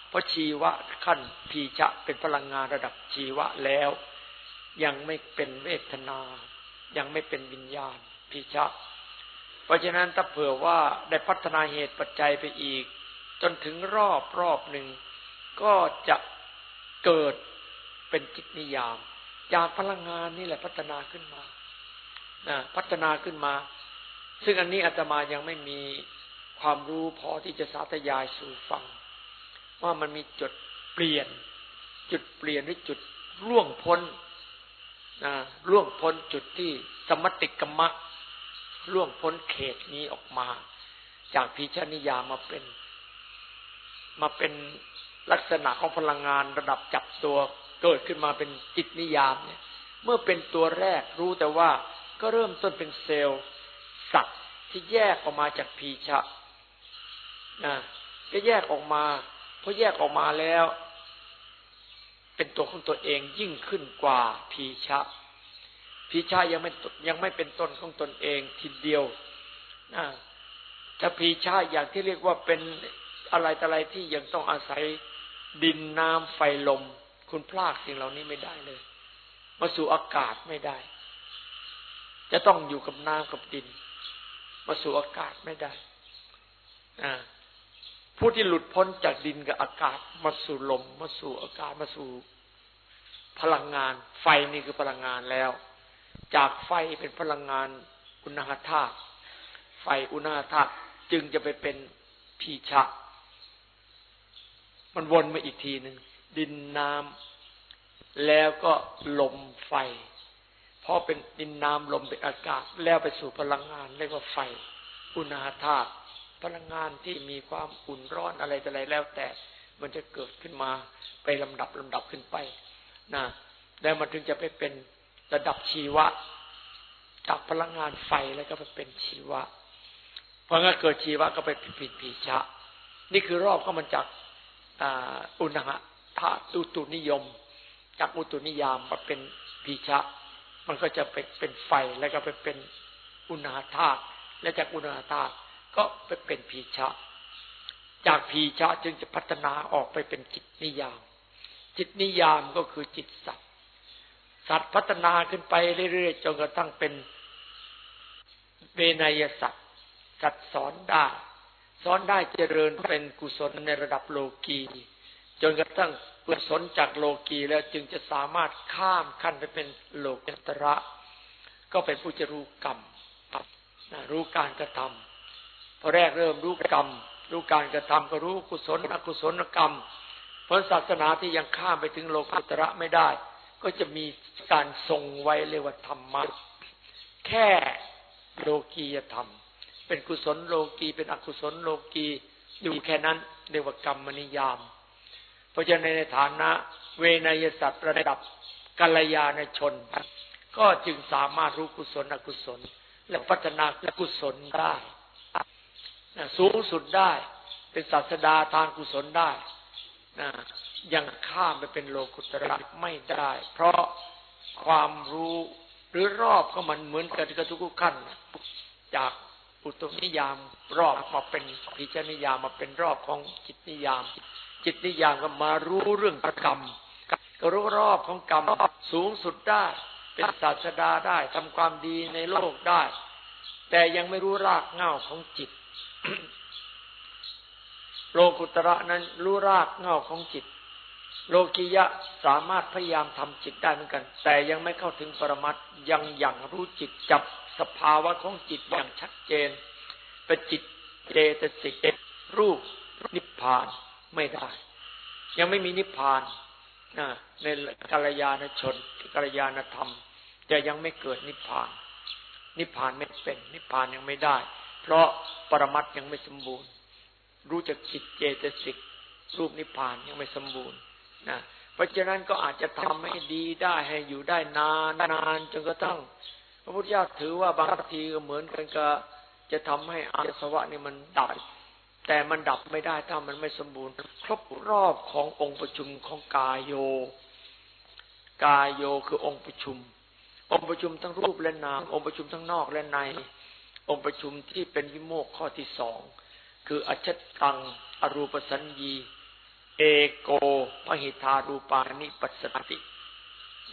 เพราะชีวะขั้นพีชะเป็นพลังงานระดับชีวะแล้ว ยังไม่เป็นเวทนา ยังไม่เป็นวิญญาณพีชะ เพราะฉะนั้นถ้าเผื่อว่าได้พัฒนาเหตุปัจจัยไปอีก จนถึงรอบรอบหนึ่งก็จะเกิดเป็นจิตนิยาม จากพลังงานนี่แหละพัฒนาขึ้นมานะพัฒนาขึ้นมา ซึ่งอันนี้อาตมายังไม่มีความรู้พอที่จะสาธยายสู่ฟัง ว่ามันมีจุดเปลี่ยน จุดเปลี่ยนหรือจุดร่วงพ้นนะร่วงพ้นจุดที่สมติกรรมะ ร่วงพ้นเขตนี้ออกมา จากพิชนิยามาเป็น มาเป็นลักษณะของพลังงานระดับจับตัวเกิดขึ้นมาเป็นจิตนิยามเนี่ย เมื่อเป็นตัวแรกรู้แต่ว่าก็เริ่มต้นเป็นเซลล์สัตว์ที่แยกออกมาจากพีชะนะก็แยกออกมาพอแยกออกมาแล้ว เป็นตัวของตัวเองยิ่งขึ้นกว่าพีชะ พีชะยังไม่ยังไม่เป็นตนของตนเองทีเดียวนะถ้าพีชะอย่างที่เรียกว่าเป็นอะไรแต่อะไรที่ยังต้องอาศัยดินน้ำไฟลม คุณพลากสิ่งเหล่านี้ไม่ได้เลย มาสู่อากาศไม่ได้ จะต้องอยู่กับน้ำกับดิน มาสู่อากาศไม่ได้อ่าผู้ที่หลุดพ้นจากดินกับอากาศ มาสู่ลม มาสู่อากาศมาสู่พลังงาน ไฟนี่คือพลังงานแล้ว จากไฟเป็นพลังงานอุณหธาตุไฟอุณหธาตุจึงจะไปเป็นพีชะ มันวนมาอีกทีหนึ่งดินน้ำแล้วก็ลมไฟพอเป็นดินน้ำลมเป็นอากาศ แล้วไปสู่พลังงานเรียกว่าไฟ อุณหธาตุพลังงานที่มีความอุ่นร้อนอะไรแต่อะไรแล้วแต่ มันจะเกิดขึ้นมาไปลำดับลำดับขึ้นไปนะแล้วมันถึงจะไปเป็น ระดับชีวะ จากพลังงานไฟแล้วก็ไปเป็นชีวะ เพองั้นเกิดชีวะก็ไปผิดผีชะ นี่คือรอบก็มันจากอุณหะธาตุตุนิยม จากอุตุนิยามมาเป็นผีชะ มันก็จะไปเป็นไฟแล้วก็ไปเป็นอุณหธาตุและจากอุณหธาตุก็ไปเป็นพีชะ จากพีชะจึงจะพัฒนาออกไปเป็นจิตนิยาม จิตนิยามก็คือจิตสัตว์ สัตว์พัฒนาขึ้นไปเรื่อยๆจนกระทั่งเป็นเวนยสัตว์สัตว์สอนได้ สอนได้เจริญเป็นกุศลในระดับโลกีจนกระทั่งกุศลจากโลกีแล้วจึงจะสามารถข้ามขั้นไปเป็นโลกุตระ ก็เป็นผู้จะรู้กรรมรู้การกระทำพอแรกเริ่มรู้กรรม รู้การกระทำก็รู้กุศลอกุศลกรรมเพราะศาสนาที่ยังข้ามไปถึงโลกุตระไม่ได้ ก็จะมีการทรงไว้เรียกว่าธรรมะแค่โลกียธรรม เป็นกุศลโลกีเป็นอกุศลโลกีอยู่แค่นั้นเรียกว่ากรรมนิยาม เพราะฉะนั้นในฐานะ เวนยสัตว์ระดับกัลยาณชน ก็จึงสามารถรู้กุศลอกุศล และพัฒนากุศลได้นะสูงสุดได้ เป็นศาสดาทางกุศลได้นะ ยังข้ามไปเป็นโลกุตระไม่ได้ เพราะความรู้หรือรอบก็มันเหมือนกันกับทุกขั้น จากอุตนิยามรอบมาเป็นพิจนิยามมาเป็นรอบของจิตนิยาม จิตนิยามก็มารู้เรื่องกรรมก็รู้รอบของกรรมสูงสุดได้ เป็นศาสดาได้ทำความดีในโลกได้ แต่ยังไม่รู้รากเหง้าของจิต โลกุตระนั้นรู้รากเหง้าของจิต โลกิยะสามารถพยายามทำจิตได้เหมือนกัน แต่ยังไม่เข้าถึงปรมัตยังอย่างรู้จิตจับสภาวะของจิตอย่างชัดเจนเป็นจิตเจตสิกรูปนิพพานไม่ได้ ยังไม่มีนิพพานในกัลยาณชนกัลยาณธรรม จะยังไม่เกิดนิพพาน นิพพานไม่เป็นนิพพานยังไม่ได้ เพราะปรมัตยังไม่สมบูรณ์ รู้จักจิตเจตสิกรูปนิพพานยังไม่สมบูรณ์ นะเพราะฉะนั้นก็อาจจะทำให้ดีได้ให้อยู่ได้นานนานจนกระทั่ง พระพุทธเจ้าถือว่าบางทีก็เหมือนกันกับจะทำให้อาสวะนี่มันดับ แต่มันดับไม่ได้ถ้ามันไม่สมบูรณ์ ครบรอบขององค์ประชุมของกายโย กายโยคือองค์ประชุม องค์ประชุมทั้งรูปและนาม องค์ประชุมทั้งนอกและใน องค์ประชุมที่เป็นวิโมกข้อที่สองคืออจตัง อรูปสัญญี เอโกพหิทารูปานิปัสสติ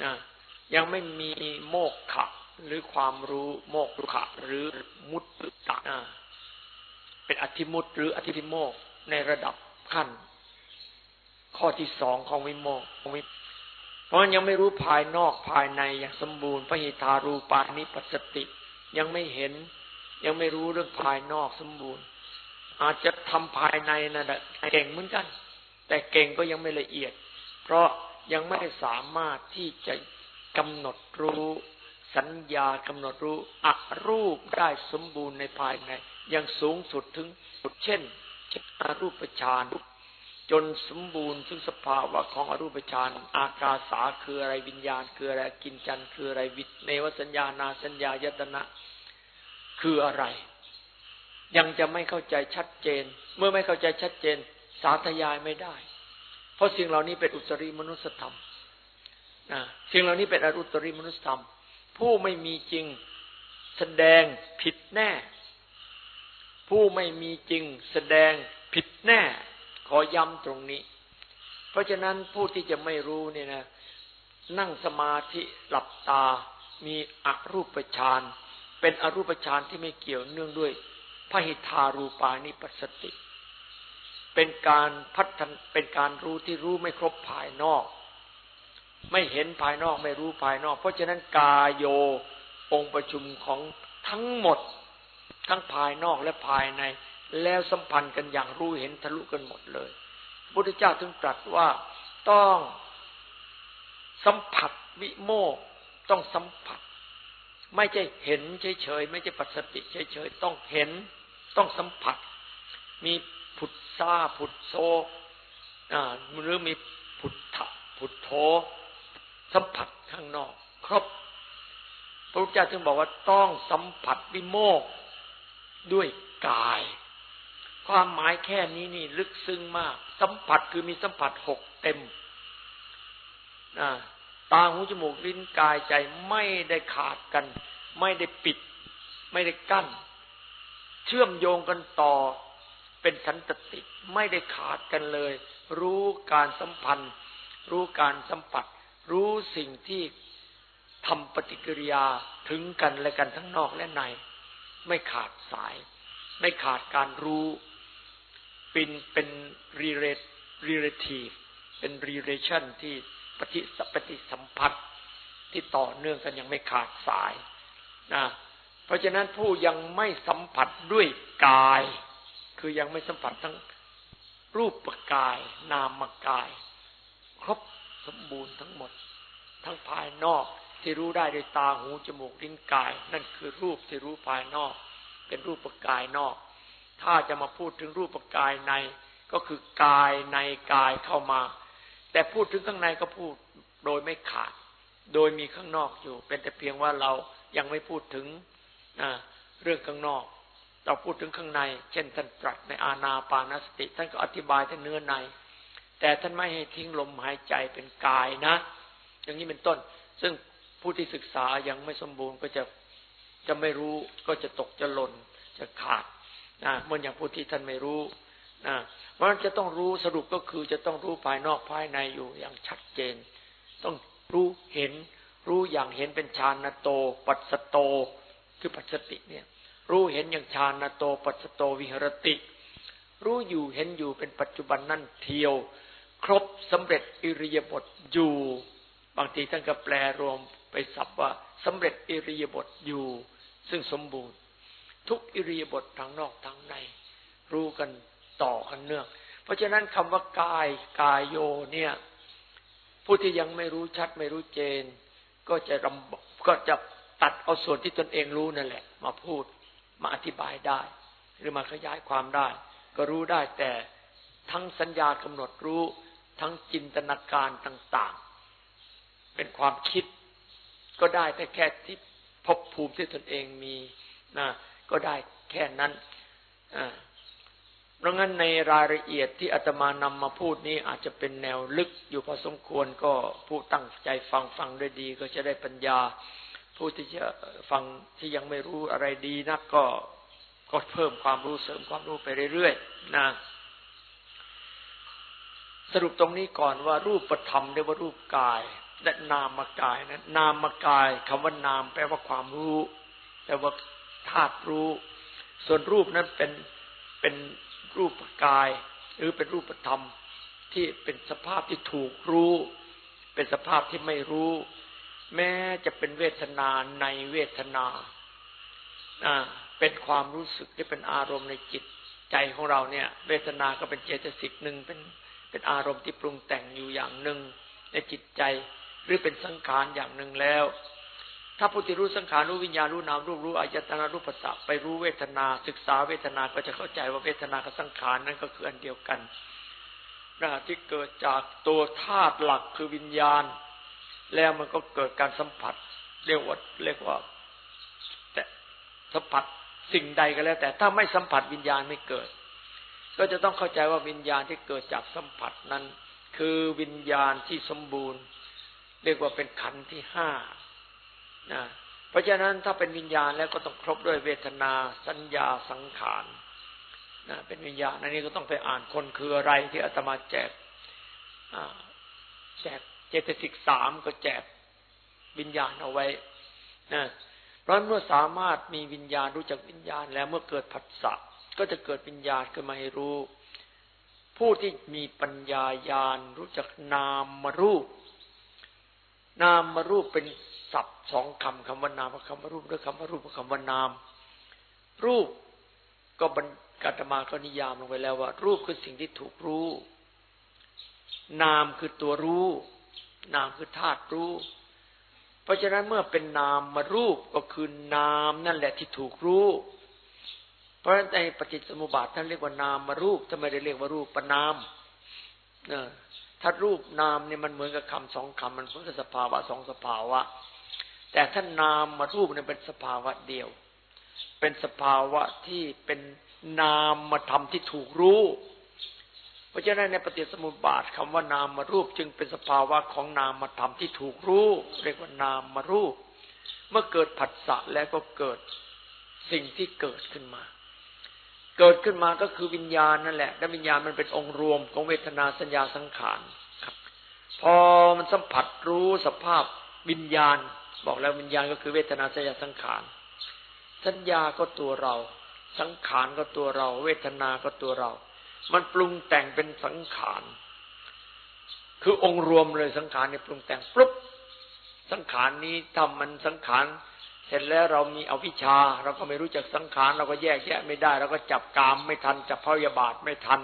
นะยังไม่มีโมกขะ หรือความรู้โมกขะ หรือมุตตะเป็นอธิมุตหรืออธิโมกในระดับขั้น ข้อที่สองของวิโมกของวิเพราะยังไม่รู้ภายนอกภายในอย่างสมบูรณ์พระหิทารูปานิปัสสติ ยังไม่เห็น ยังไม่รู้เรื่องภายนอกสมบูรณ์ อาจจะทำภายในนั่นแหละเก่งเหมือนกัน แต่เก่งก็ยังไม่ละเอียด เพราะยังไม่สามารถที่จะกำหนดรู้สัญญากำหนดรู้อรูปได้สมบูรณ์ในภายในยังสูงสุดถึงเช่นอรูปฌานจนสมบูรณ์ถึงสภาวะของอรูปฌานอากาสาคืออะไรวิญญาณ คืออะไรกินจันคืออะไรวิเนวสัญญานาสัญญายตนะ คืออะไร ยังจะไม่เข้าใจชัดเจน เมื่อไม่เข้าใจชัดเจน สาธยายไม่ได้ เพราะสิ่งเหล่านี้เป็นอุตริมนุสธรรมนะสิ่งเหล่านี้เป็นอรุตริมนุสธรรม ผู้ไม่มีจริงแสดงผิดแน่ ผู้ไม่มีจริงแสดงผิดแน่ ขอย้ำตรงนี้ เพราะฉะนั้นผู้ที่จะไม่รู้เนี่ยนะ นั่งสมาธิหลับตา มีอรูปฌานเป็นอรูปฌานที่ไม่เกี่ยวเนื่องด้วยพหิทารูปานิปัสสติ เป็นการพัฒนเป็นการรู้ที่รู้ไม่ครบภายนอก ไม่เห็นภายนอกไม่รู้ภายนอก เพราะฉะนั้นกายโยองค์ประชุมของทั้งหมด ทั้งภายนอกและภายใน แล้วสัมพันธ์กันอย่างรู้เห็นทะลุกันหมดเลยพระพุทธเจ้าถึงตรัสว่าต้องสัมผัสวิโมกต้องสัมผัส ไม่ใช่เห็นเฉยๆไม่ใช่ปัสสติเฉยๆต้องเห็นต้องสัมผัส มี ผุดซาผุดโซหรือมีผุดถะผุดโธสัมผัสข้างนอก ครบ พระพุทธเจ้าจึงบอกว่าต้องสัมผัสวิโมกด้วยกาย ความหมายแค่นี้นี่ลึกซึ้งมาก สัมผัสคือมีสัมผัสหกเต็มตาหูจมูกลิ้นกายใจไม่ได้ขาดกัน ไม่ได้ปิด ไม่ได้กั้น เชื่อมโยงกันต่อ เป็นสันตติไม่ได้ขาดกันเลย รู้การสัมพันธ์ รู้การสัมผัส รู้สิ่งที่ทำปฏิกิริยาถึงกันและกันทั้งนอกและใน ไม่ขาดสาย ไม่ขาดการรู้ เป็นเป็น rela relative เป็น relation ที่ปฏิสัปฏิสัมพัทธ์ที่ต่อเนื่องกันยังไม่ขาดสายนะเพราะฉะนั้นผู้ยังไม่สัมผัสด้วยกาย คือยังไม่สัมผัสทั้งรูปกาย นามกาย ครบสมบูรณ์ทั้งหมด ทั้งภายนอกที่รู้ได้ด้วยตาหูจมูกลิ้นกาย นั่นคือรูปที่รู้ภายนอก เป็นรูปปกายนอก ถ้าจะมาพูดถึงรูปปกายในก็คือกายในกายเข้ามา แต่พูดถึงข้างในก็พูดโดยไม่ขาด โดยมีข้างนอกอยู่ เป็นแต่เพียงว่าเรายังไม่พูดถึงเรื่องข้างนอก เราพูดถึงข้างใน เช่นท่านตรัสในอาณาปานสติ ท่านก็อธิบายแต่เนื้อใน แต่ท่านไม่ให้ทิ้งลมหายใจเป็นกายนะ อย่างนี้เป็นต้น ซึ่งผู้ที่ศึกษายังไม่สมบูรณ์ก็จะจะไม่รู้ก็จะตกจะหล่นจะขาดนะเหมือนอย่างผู้ที่ท่านไม่รู้นะมันจะต้องรู้สรุปก็คือจะต้องรู้ภายนอกภายในอยู่อย่างชัดเจน ต้องรู้เห็น รู้อย่างเห็นเป็นฌานโต ปัสสโต คือปัสสติเนี่ย รู้เห็นอย่างฌานโตปัสโตวิหรติ รู้อยู่เห็นอยู่เป็นปัจจุบันนั่นเทียว ครบสำเร็จอิริยาบถอยู่ บางทีท่านก็แปลรวมไปสับว่าสำเร็จอิริยาบถอยู่ ซึ่งสมบูรณ์ ทุกอิริยาบถทางนอกทางใน รู้กันต่อกันเนื่อง เพราะฉะนั้นคำว่ากายกายโยเนี่ย ผู้ที่ยังไม่รู้ชัดไม่รู้เจน ก็จะรำก็จะตัดเอาส่วนที่ตนเองรู้นั่นแหละ มาพูด มาอธิบายได้ หรือมาขยายความได้ ก็รู้ได้แต่ทั้งสัญญากำหนดรู้ ทั้งจินตนาการต่างๆ เป็นความคิด ก็ได้แต่แค่ที่พบภูมิที่ตนเองมีนะก็ได้แค่นั้นอ่าเพราะงั้นในรายละเอียดที่อาตมานำมาพูดนี้อาจจะเป็นแนวลึกอยู่พอสมควรก็ผู้ตั้งใจฟังฟังด้วยดี ก็จะได้ปัญญา ผู้ที่จะฟังที่ยังไม่รู้อะไรดีนักก็ก็เพิ่มความรู้เสริมความรู้ไปเรื่อยๆนะสรุปตรงนี้ก่อนว่ารูปธรรมเรียกว่ารูปกาย และนามกายนะนามกายคำว่านามแปลว่าความรู้แปลว่าธาตุรู้ ส่วนรูปนั้นเป็นเป็นรูปกาย หรือเป็นรูปธรรมที่เป็นสภาพที่ถูกรู้ เป็นสภาพที่ไม่รู้ แม้จะเป็นเวทนาในเวทนาเป็นความรู้สึกที่เป็นอารมณ์ในจิตใจของเราเนี่ย เวทนาก็เป็นเจตสิกหนึ่งเป็นเป็นอารมณ์ที่ปรุงแต่งอยู่อย่างหนึ่ง ในจิตใจหรือเป็นสังขารอย่างหนึ่งแล้ว ถ้าผู้ที่รู้สังขารรู้วิญญาณรู้นามรู้รู้อายตนะรู้ภาษาไปรู้เวทนา ศึกษาเวทนาก็จะเข้าใจว่าเวทนากับสังขารนั้นก็คืออันเดียวกันนะที่เกิดจากตัวธาตุหลักคือวิญญาณ แล้วมันก็เกิดการสัมผัส เรียกว่าเรียกว่า แต่สัมผัสสิ่งใดก็แล้ว แต่ถ้าไม่สัมผัสวิญญาณไม่เกิด ก็จะต้องเข้าใจว่าวิญญาณที่เกิดจากสัมผัสนั้น คือวิญญาณที่สมบูรณ์ เรียกว่าเป็นขันธ์ที่ห้านะเพราะฉะนั้นถ้าเป็นวิญญาณแล้วก็ต้องครบด้วยเวทนา สัญญาสังขารนะเป็นวิญญาณอันนี้ก็ต้องไปอ่านคนคืออะไรที่อาตมาแจกแจก เจตสิกสามก็แจกวิญญาณเอาไว้นะเพราะเมื่อสามารถมีวิญญาณรู้จักวิญญาณ แล้วเมื่อเกิดผัสสะก็จะเกิดวิญญาณขึ้นมาให้รู้ ผู้ที่มีปัญญาญาณรู้จักนามมารูป นามมารูปเป็นศัพท์สองคำคำว่านามกับคำว่ารูปด้วยคำว่ารูปกับคำว่านาม รูปก็บรรกาตมาก็นิยามลงไปแล้วว่า รูปคือสิ่งที่ถูกรู้ นามคือตัวรู้ นามคือธาตุรู้ เพราะฉะนั้นเมื่อเป็นนามมารูปก็คือนามนั่นแหละที่ถูกรู้ เพราะฉะนั้นในปฏิสมุบาทท่านเรียกว่านามมารูปทำไมได้เรียกว่ารูปปนามถ้ารูปนามเนี่ยมันเหมือนกับคำสองคำมันเหมือนกับสภาวะสองสภาวะ แต่ท่านนามมารูปเนี่ยเป็นสภาวะเดียว เป็นสภาวะที่เป็นนามมาทำที่ถูกรู้ เพราะฉะนั้นในปฏิสมุปบาทคำว่านามมารูปจึงเป็นสภาวะของนามมาทำที่ถูกรู้ เรียกว่านามมารูป เมื่อเกิดผัสสะแล้วก็เกิดสิ่งที่เกิดขึ้นมา เกิดขึ้นมาก็คือวิญญาณนั่นแหละและวิญญาณมันเป็นองค์รวมของเวทนาสัญญาสังขารครับ พอมันสัมผัสรู้สภาพวิญญาณ บอกแล้ววิญญาณก็คือเวทนาสัญญาสังขารสัญญาก็ตัวเรา สังขารก็ตัวเรา เวทนาก็ตัวเรา มันปรุงแต่งเป็นสังขาร คือองค์รวมเลยสังขารเนี่ยปรุงแต่งปุ๊บสังขารนี้ทำมันสังขารเสร็จแล้วเรามีอวิชชา เราก็ไม่รู้จักสังขารเราก็แยกแยะไม่ได้ เราก็จับกามไม่ทันจับพยาบาทไม่ทัน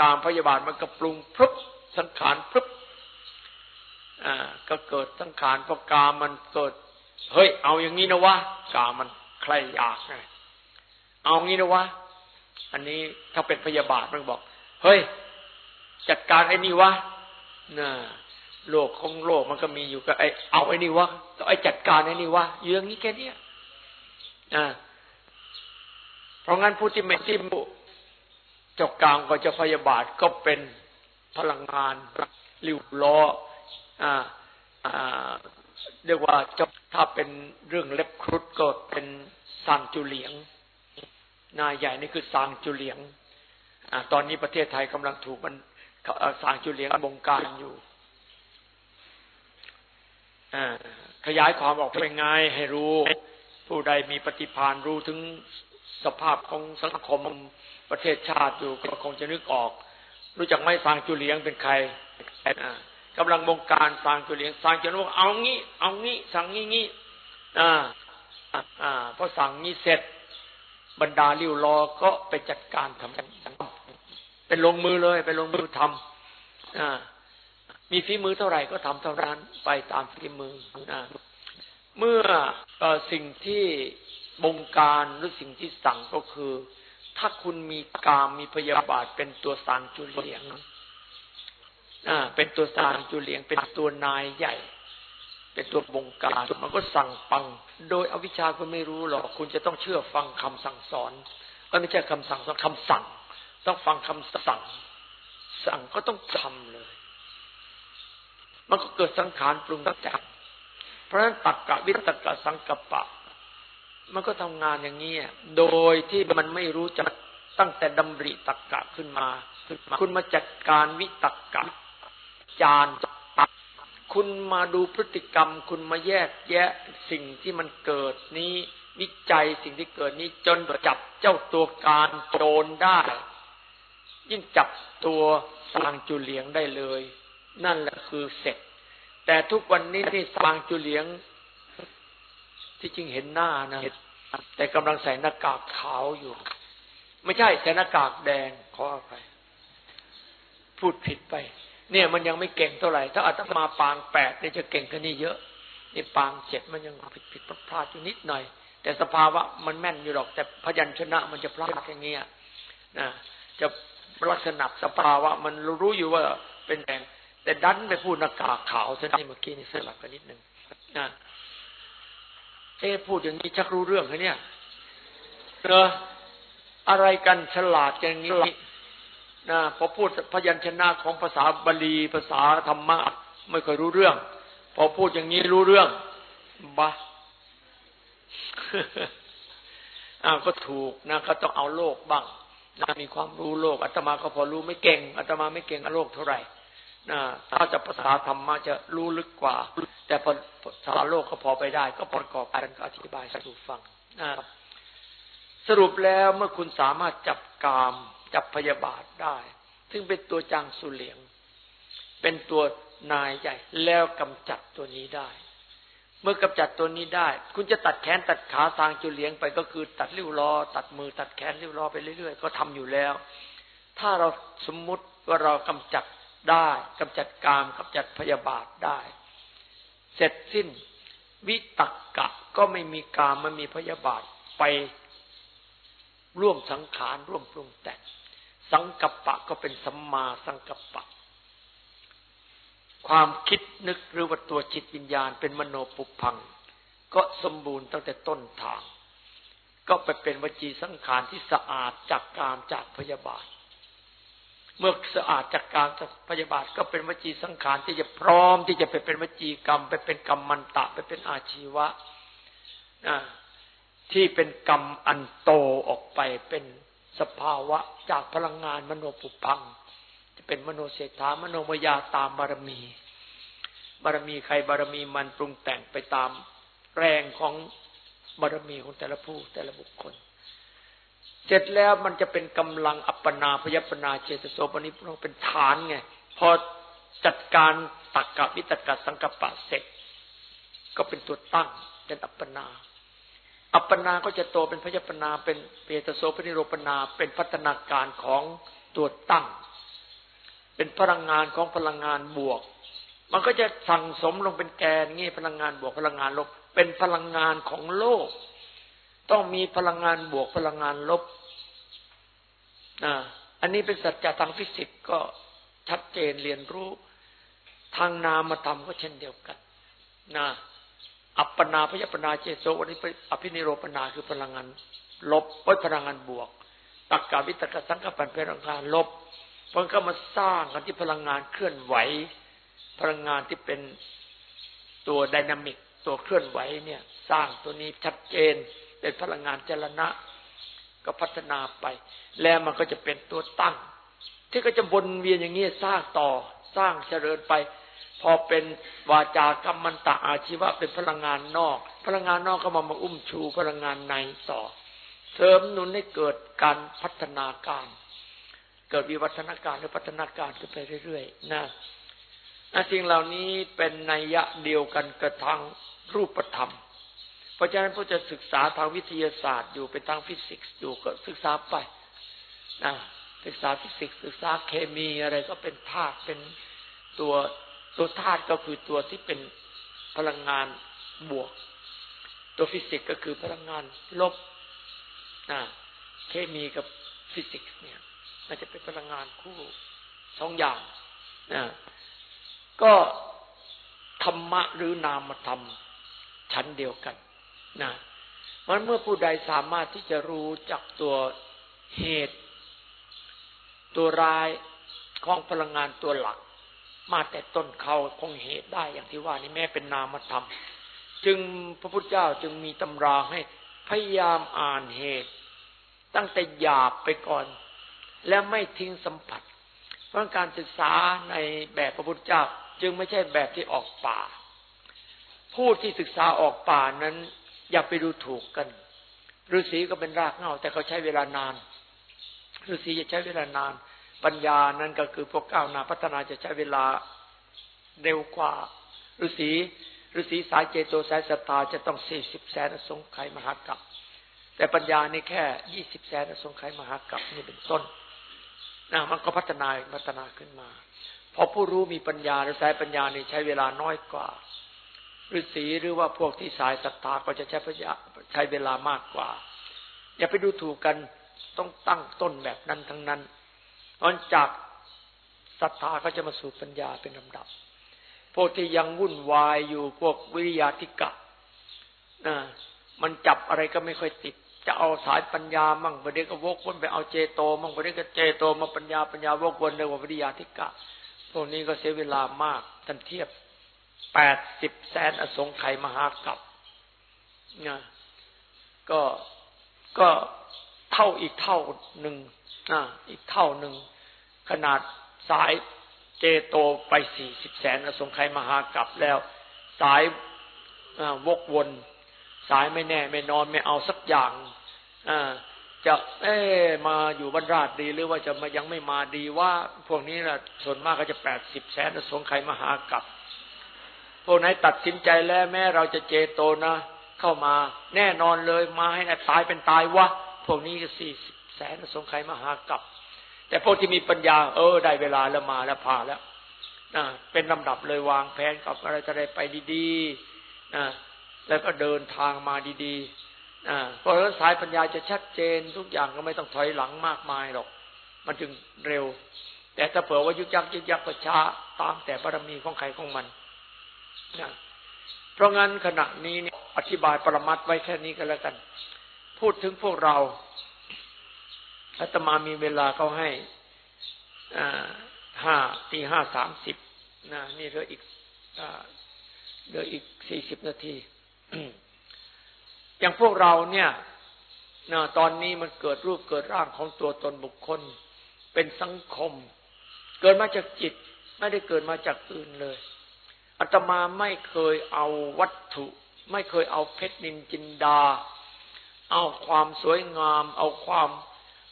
กามพยาบาทมันก็ปรุงปุ๊บสังขารปุ๊บก็เกิดสังขารพอกามมันเกิด เฮ้ย เอาอย่างนี้นะวะกามันใครอยากไงเอางี้นะวะ อันนี้ถ้าเป็นพยาบาทมันบอก เฮ้ย จัดการไอ้นี่วะน่ะโลกของโลกมันก็มีอยู่กับไอเอาไอ้นี่วะต้องไอจัดการไอ้นี่วะเยื่องนี้แค่นี้อ่าเพราะงั้นผู้ที่ไม่ที่มุจกกลางก็จะพยาบาทก็เป็นพลังงานริ้วล้ออ่าอ่าเรียกว่าจะถ้าเป็นเรื่องเล็บครุฑก็เป็นซางจุเหลียง นายใหญ่นี่คือซางจุเหลียงอตอนนี้ประเทศไทยกำลังถูกมันซางจุเหลียงบงการอยู่ขยายความออกไปไงให้รู้ ผู้ใดมีปฏิภาณรู้ถึงสภาพของสังคมประเทศชาติอยู่ก็คงจะนึกออก รู้จักไหมซางจุเหลียงเป็นใครกำลังบงการสางจุเหลียงสางจุลวงเอางี้ เอางี้สั่งงี้งี้อ่าอ่าพอสั่งงี้เสร็จ บรรดาลิ้วรอก็ไปจัดการทำกันเป็นลงมือเลยไปลงมือทำอมีฝีมือเท่าไหร่ก็ทำเท่านั้นไปตามฝีมือเมื่อสิ่งที่บงการหรือสิ่งที่สั่งก็คือ ถ้าคุณมีกามมีพยาบาทเป็นตัวสั่งจุเลียงเป็นตัวสางจุเลียงเป็นตัวนายใหญ่ เป็นตัวบงการ มันก็สั่งปัง โดยอวิชชาคุณไม่รู้หรอก คุณจะต้องเชื่อฟังคำสั่งสอนไม่ใช่คำสั่งสอนคำสั่ง ต้องฟังคำสั่ง สั่งก็ต้องทำเลย มันก็เกิดสังขารปรุงแต่งเพราะฉะนั้นตักกะวิตกะสังกปะ มันก็ทำงานอย่างนี้โดยที่มันไม่รู้จักตั้งแต่ดำริตักกะขึ้นมา คุณมาจัดการวิตกะจาร คุณมาดูพฤติกรรม คุณมาแยกแยะสิ่งที่มันเกิดนี้ วิจัยสิ่งที่เกิดนี้จนจับเจ้าตัวการโจรได้ ยิ่งจับตัวสางจุเหลียงได้เลย นั่นแหละคือเสร็จ แต่ทุกวันนี้ที่สางจุเหลียง ที่จริงเห็นหน้านะแต่กำลังใส่หน้ากากขาวอยู่ ไม่ใช่ใส่หน้ากากแดงขออภัยพูดผิดไป เนี่ยมันยังไม่เก่งเท่าไหร่ ถ้าอาตมาปางแปดเนี่ยจะเก่งกันนี่เยอะนี่ปางเจ็ดมันยังผิดผิดพลาดอยู่นิดหน่อย แต่สภาวะมันแม่นอยู่หรอก แต่พยัญชนะมันจะพลาดอย่างเงี้ยนะจะลักษณะสภาวะมันรู้อยู่ว่าเป็นแดงแต่ดันไปพูดหน้ากากขาวซะนี่เมื่อกี้นี่สลับกันนิดหนึ่งนะเอ๊พูดอย่างนี้ชักรู้เรื่องไหมเนี่ยเอออะไรกันฉลาดอย่างนี้ นะพอพูดพยัญชนะของภาษาบาลีภาษาธรรมะไม่ค่อยรู้เรื่อง พอพูดอย่างนี้รู้เรื่องบะอ้าวก็ถูกนะก็ต้องเอาโลกบ้างนะมีความรู้โลกอาตมาก็พอรู้ไม่เก่งอาตมาไม่เก่งโลกเท่าไหร่นะถ้าจะภาษาธรรมะจะรู้ลึกกว่า แต่พอภาษาโลกก็พอไปได้ ก็ประกอบกันก็อธิบายสู่ฟังนะสรุปแล้วเมื่อคุณสามารถจับกาม จับพยาบาทได้ ซึ่งเป็นตัวจางสุเหลียง เป็นตัวนายใหญ่แล้วกำจัดตัวนี้ได้ เมื่อกำจัดตัวนี้ได้ คุณจะตัดแขนตัดขาสางจุเลียงไปก็คือ ตัดริ้วล้อตัดมือตัดแขนริ้วล้อไปเรื่อยๆ ก็ทำอยู่แล้ว ถ้าเราสมมุติว่าเรากำจัดได้กำจัดกามกำจัดพยาบาทได้ เสร็จสิ้นวิตักกะก็ไม่มีกามไม่มีพยาบาทไปร่วมสังขารร่วมปรุงแต่ง สังกัปปะก็เป็นสัมมาสังกัปปะ ความคิดนึกหรือว่าตัวจิตวิญญาณ เป็นมโนปุพัง ก็สมบูรณ์ตั้งแต่ต้นทาง ก็ไปเป็นวจีสังขารที่สะอาดจากกามจากพยาบาท เมื่อสะอาดจากกามจากพยาบาท ก็เป็นวจีสังขารที่จะพร้อมที่จะไปเป็นวจีกรรม ไปเป็นกรรมมันตะไปเป็นอาชีวะที่เป็นกรรมอันโตออกไปเป็น สภาวะจากพลังงานมโนปุพัง จะเป็นมโนเศรษฐามโนมยาตามบารมี บารมีใครบารมีมันปรุงแต่งไปตามแรงของบารมีของแต่ละผู้แต่ละบุคคล เสร็จแล้วมันจะเป็นกำลังอัปปนาพยปนาเจตโสปนิพเป็นฐานไง พอจัดการตักกะวิตกะสังกปะเสร็จ ก็เป็นตัวตั้งเป็นอัปปนา อัปปนาก็จะโตเป็นพยัปปนาเป็นเจตโสอภินิโรปนาเป็นพัฒนาการของตัวตั้ง เป็นพลังงานของพลังงานบวก มันก็จะสั่งสมลงเป็นแกนงี้พลังงานบวกพลังงานลบ เป็นพลังงานของโลก ต้องมีพลังงานบวกพลังงานลบอันนี้เป็นสัจจะทางฟิสิกส์ก็ชัดเจนเรียนรู้ ทางนามธรรมก็เช่นเดียวกันนะ อัปปนาพยปนาเจโสวันนี้อภินิโรปนาคือพลังงานลบไว้พลังงานบวกตักกาวิตกสังกปันพลังงานลบมันก็มาสร้างกันที่พลังงานเคลื่อนไหว พลังงานที่เป็นตัวไดนามิกตัวเคลื่อนไหวเนี่ย สร้างตัวนี้ชัดเจนเป็นพลังงานเจรณะ ก็พัฒนาไป แล้วมันก็จะเป็นตัวตั้ง ที่ก็จะวนเวียนอย่างนี้สร้างต่อสร้างเจริญไป อเป็นวาจากรรมันตะอาชีวะเป็นพลังงานนอก พลังงานนอกก็มามาอุ้มชูพลังงานในต่อ เสริมหนุนให้เกิดการพัฒนาการ เกิดวิวัฒนาการหรือพัฒนาการขึ้นไปเรื่อยๆนะสิ่งเหล่านี้เป็นนัยยะเดียวกันกระทางรูปธรรม เพราะฉะนั้นผู้จะศึกษาทางวิทยาศาสตร์อยู่ไปทางฟิสิกส์อยู่ก็ศึกษาไปนะศึกษาฟิสิกส์ศึกษาเคมีอะไรก็เป็นธาตุเป็นตัว ตัวธาตุก็คือตัวที่เป็นพลังงานบวก ตัวฟิสิกส์ก็คือพลังงานลบนะเคมีกับฟิสิกส์เนี่ย มันจะเป็นพลังงานคู่สองอย่างนะก็ธรรมะหรือนามธรรมชั้นเดียวกันนะมันเมื่อผู้ใดสามารถที่จะรู้จักตัวเหตุ ตัวร้ายของพลังงานตัวหลัก มาแต่ต้นเขาคงเหตุได้อย่างที่ว่านี่แม้เป็นนามธรรม จึงพระพุทธเจ้าจึงมีตำราให้พยายามอ่านเหตุ ตั้งแต่หยาบไปก่อน และไม่ทิ้งสัมผัส เพราะการศึกษาในแบบพระพุทธเจ้าจึงไม่ใช่แบบที่ออกป่า ผู้ที่ศึกษาออกป่านั้น อย่าไปดูถูกกันฤาษีก็เป็นรากเหง้าแต่เขาใช้เวลานานฤาษีจะใช้เวลานาน ปัญญานั้นก็คือพวกก้าวหน้าพัฒนาจะใช้เวลาเร็วกว่าฤาษีฤาษีสายเจโตสายสตาจะต้องสี่สิบแสนสงไขยมหากัปแต่ปัญญานี่แค่ยี่สิบแสนสงไขยมหากัปนี่เป็นต้นนะมันก็พัฒนาพัฒนาขึ้นมาพอผู้รู้มีปัญญาหรือสายปัญญานี่ใช้เวลาน้อยกว่าฤาษีหรือว่าพวกที่สายศรัทธาก็จะใช้พยาใช้เวลามากกว่า อย่าไปดูถูกกันต้องตั้งต้นแบบนั้นทั้งนั้น อนจากศรัทธาก็จะมาสู่ปัญญาเป็นลำดับ พวกที่ยังวุ่นวายอยู่พวกวิริยาธิกะนะมันจับอะไรก็ไม่ค่อยติด จะเอาสายปัญญามั่งประเดี๋ยวก็วกวนไปเอาเจโต มั่งประเดี๋ยวก็เจโตมาปัญญาปัญญาวกวนเลยว่าวิริยาธิกะพวกนี้ก็เสียเวลามากท่านเทียบแปดสิบแสนอสงไขยมหากับนะก็ก็เท่าอีกเท่าหนึ่ง อีกเท่าหนึ่ง ขนาดสายเจโตไปสี่สิบแสนอสงไขยมหากับแล้ว สายวกวน สายไม่แน่ ไม่นอนไม่เอาสักอย่างจะเอ๊มาอยู่บรรราชดีหรือว่าจะมายังไม่มาดีว่า พวกนี้นะส่วนมากก็จะแปดสิบแสนอสงไขยมหากับพวกไหนตัดสินใจแล้วแม้เราจะเจโตนะ เข้ามา แน่นอนเลยมาให้ตายเป็นตายวะพวกนี้ก็สี่ แสนสงไขยมหากับ แต่พวกที่มีปัญญา เออ ได้เวลาแล้วมาแล้วพาแล้วนะเป็นลำดับเลยวางแผนกับอะไรจะได้ไปดีๆนะแล้วก็เดินทางมาดีๆนะเพราะฉะนั้นสายปัญญาจะชัดเจนทุกอย่างก็ไม่ต้องถอยหลังมากมายหรอก มันจึงเร็ว แต่ถ้าเผื่อว่ายุกยักยุกยักก็ช้าตามแต่บารมีของใครของมันนะเพราะงั้นขณะนี้เนี่ยอธิบายปรมัตไว้แค่นี้ก็แล้วกัน พูดถึงพวกเรา อาตมามีเวลาเขาให้ห้าตีห้าสามสิบนะนี่เหลืออีกเหลืออีกสี่สิบนาที อย่างพวกเราเนี่ยนะตอนนี้มันเกิดรูปเกิดร่างของตัวตนบุคคล เป็นสังคม เกิดมาจากจิต ไม่ได้เกิดมาจากอื่นเลยอาตมาไม่เคยเอาวัตถุ ไม่เคยเอาเพชรนินจินดา เอาความสวยงาม เอาความ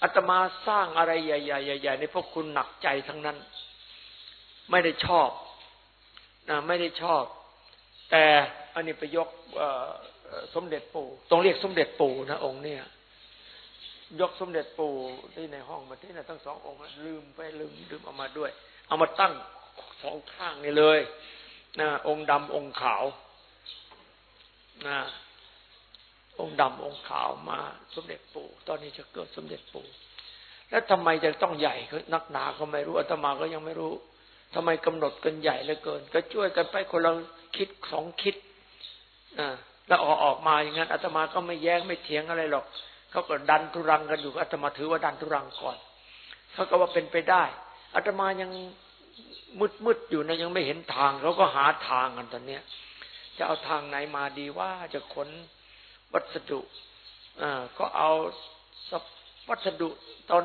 อาตมาสร้างอะไรใหญ่ๆใหญ่ๆในพวกคุณหนักใจทั้งนั้น ไม่ได้ชอบนะไม่ได้ชอบ แต่อันนี้ไปยกสมเด็จปู่ต้องเรียกสมเด็จปู่นะองค์เนี่ยยกสมเด็จปู่ที่ในห้องมาที่นะทั้งสององค์ลืมไปลืมลืมเอามาด้วย เอามาตั้งสองข้างนี่เลยนะองค์ดำองค์ขาวนะ องค์ดำองค์ขาวมาสมเด็จปู่ ตอนนี้จะเกิดสมเด็จปู่ แล้วทำไมจะต้องใหญ่นักหนาก็ไม่รู้อาตมาก็ยังไม่รู้ทำไมกำหนดกันใหญ่เหลือเกิน ก็ช่วยกันไปคนเราคิดสองคิดนะแล้วออกออกมาอย่างนั้นอาตมาก็ไม่แย้งไม่เถียงอะไรหรอกเขาก็ดันทุรังกันอยู่อาตมาถือว่าดันทุรังก่อนเขาก็ว่าเป็นไปได้อาตมายังมืดมืดอยู่นะยังไม่เห็นทางเขาก็หาทางกันตอนเนี้ยจะเอาทางไหนมาดีว่าจะขน วัสดุอ่าก็เอาวัสดุตอน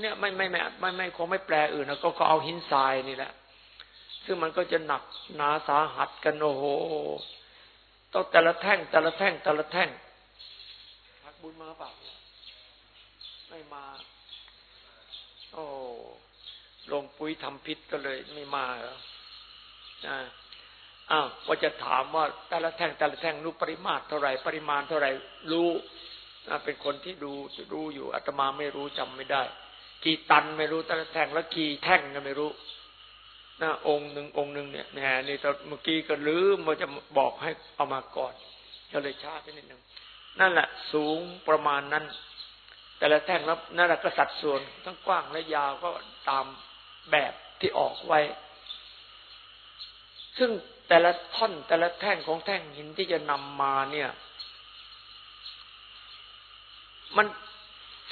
เนี้ยไม่ไม่ไม่ไม่ไม่คงไม่แปลอื่นนะก็ก็เอาหินทรายนี่แหละ ซึ่งมันก็จะหนักหนาสาหัสกันโอ้โหต้องแต่ละแท่ง แต่ละแท่ง แต่ละแท่งพักบุญมาเปล่าไม่มา โอ้ลงปุ๋ยทำพิษก็เลยไม่มาเหรออ่า อ้าวว่าจะถามว่าแต่ละแท่งแต่ละแท่งรู้ปริมาตรเท่าไหร่ปริมาณเท่าไหร่รู้เป็นคนที่ดูรู้อยู่อาตมาไม่รู้จำไม่ได้ กี่ตันไม่รู้แต่ละแท่งแล้วกี่แท่งก็ไม่รู้นะองค์หนึ่งองค์หนึ่งเนี่ยแหมนี่ตอนเมื่อกี้ก็ลืมมาจะบอกให้เอามาก่อนก็เลยช้าไปนิดหนึ่งนั่นแหละสูงประมาณนั้น แต่ละแท่งแล้วนั่นแหละก็สัดส่วนทั้งกว้างและยาวก็ตามแบบที่ออกไว้ ซึ่ง แต่ละท่อนแต่ละแท่งของแท่งหินที่จะนำมาเนี่ย มัน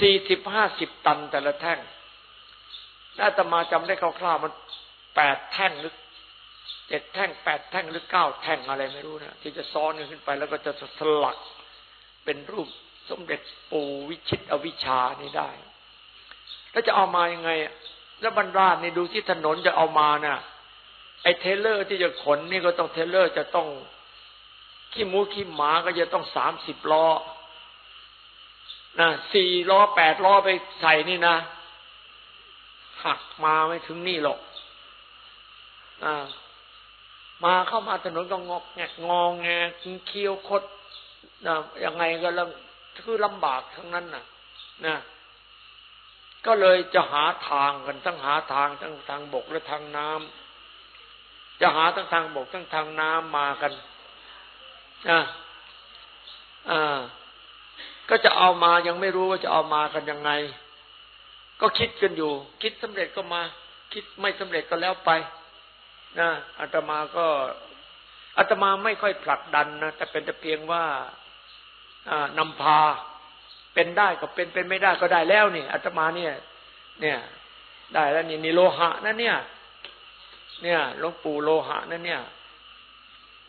สี่สิบห้าสิบตันแต่ละแท่งน่าจะมาจำได้คร่าวๆมันแปดแท่งหรือเจ็ดแท่งแปดแท่งหรือเก้าแท่งอะไรไม่รู้นะที่จะซ้อนขึ้นไปแล้วก็จะสลักเป็นรูปสมเด็จปู่วิชิตอวิชานี่ได้ แล้วจะเอามายังไง แล้วบรรดาเนี่ดูที่ถนนจะเอามานะ่ะ ไอ้เทเลอร์ที่จะขนนี่ก็ต้องเทเลอร์จะต้องขี้หมูขี้หมาก็จะต้องสามสิบล้อนะสี่ล้อแปดล้อไปใส่นี่นะหักมาไม่ถึงนี่หรอกอ่ามาเข้ามาถนนก็งอกแงกงองแงเคี้ยวคดนะยังไงก็ลำคือลำบากทั้งนั้นน่ะ นะ ก็เลยจะหาทางกันทั้งหาทางทั้งทางบกและทางน้ำ จะหาทั้งทางบกทั้งทางน้ำมากันอ่าอ่าก็จะเอามายังไม่รู้ว่าจะเอามากันยังไง ก็คิดกันอยู่ คิดสำเร็จก็มา คิดไม่สำเร็จก็แล้วไปนะอาตมาก็อาตมาไม่ค่อยผลักดันนะแต่เป็นแต่เพียงว่านำพาเป็นได้ก็เป็นเป็นไม่ได้ก็ได้แล้วนี่อาตมาเนี่ย เนี่ย ได้แล้วนี่นี่โลหะนั่นเนี่ย เนี่ยหลวงปู่โลหะนั่นเนี่ย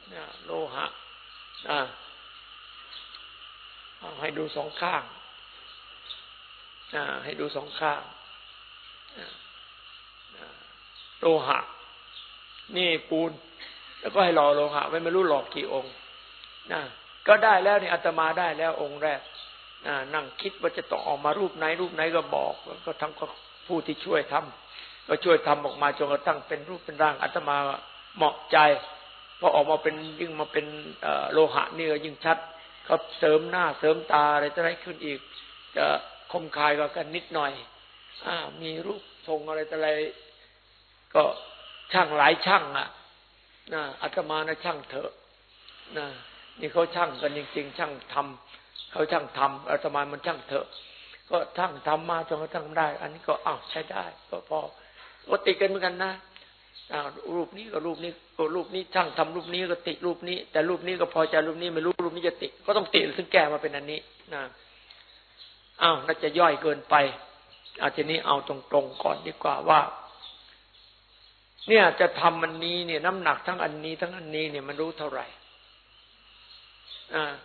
เนี่ยโลหะ อ่าให้ดูสองข้าง อ่า ให้ดูสองข้างโลหะ นี่ปูน แล้วก็ให้หล่อโลหะไว้ไม่รู้หลอกกี่องค์นะก็ได้แล้วนี่อาตมาได้แล้วองค์แรกนั่งคิดว่าจะต้องออกมารูปไหนรูปไหนก็บอกก็ทั้งก็ผู้ที่ช่วยทำ ก็ช่วยทำออกมาจนกระทั่งเป็นรูปเป็นร่างอาตมาเหมาะใจพอออกมาเป็นยิ่งมาเป็นโลหะนี่ก็ยิ่งชัดเขาเสริมหน้าเสริมตาอะไรจะได้ขึ้นอีก จะคมคายกันนิดหน่อยอมีรูปทรงอะไรอะไร ก็ช่างหลายช่างอะนะอาตมานะช่างเถอะนะนี่เขาช่างกันจริงๆ ช่างทำเขาช่างทำอาตมามันช่างเถอะ ก็ช่างทำมาจนกระทั่งได้ อันนี้ก็อ้าวใช้ได้ก็พอ ก็ติดกันเหมือนกันนะรูปนี้ก็รูปนี้ก็รูปนี้ช่างทำรูปนี้ก็ติดรูปนี้ แต่รูปนี้ก็พอใจรูปนี้ไม่รู้รูปนี้จะติดก็ต้องติถึงแก้มาเป็นอันนี้นะอ้าวน่าจะย่อยเกินไปอาจจะนี้เอาตรงๆก่อนดีกว่าว่า เนี่ยจะทำอันนี้เนี่ย น้ำหนักทั้งอันนี้ทั้งอันนี้เนี่ยมันรู้เท่าไหร่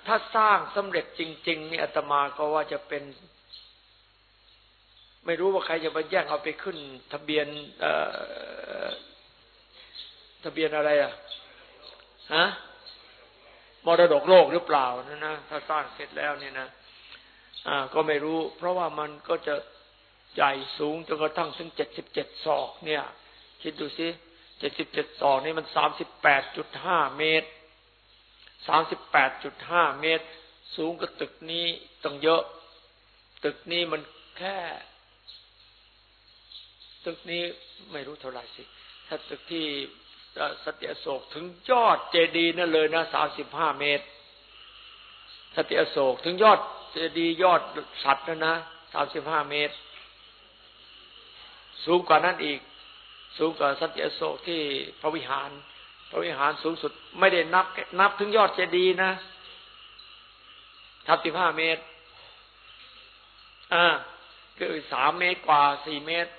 ถ้าสร้างสำเร็จจริงๆนี่อาตมาก็ว่าจะเป็น ไม่รู้ว่าใครจะมาแย่งเอาไปขึ้น ทะเบียนทะเบียนอะไรอะฮะมรดกโลกหรือเปล่านะนะถ้าสร้างเสร็จแล้วเนี่ยนะอ่า ก็ไม่รู้ เพราะว่ามันก็จะใหญ่สูงจนกระทั่งถึงเจ็ดสิบเจ็ดศอก เนี่ย คิดดูสิเจ็ดสิบเจ็ดศอกนี่มันสามสิบแปดจุดห้าเมตรสามสิบแปดจุดห้าเมตร สูงกว่าตึกนี้ต้องเยอะ ตึกนี้มันแค่ ตึกนี้ไม่รู้เท่าไหร่สิ ถ้าตึกที่สติอโศกถึงยอดเจดีย์นั่นเลยนะสามสิบห้าเมตร สติอโศกถึงยอดเจดีย์ยอดสัตว์นะนะสามสิบห้าเมตร สูงกว่านั้นอีก สูงกว่าสติอโศกที่พระวิหาร พระวิหารสูงสุดไม่ได้นับ นับถึงยอดเจดีย์นะทับสิบห้าเมตร อ่าคือสามเมตรกว่าสี่เมตร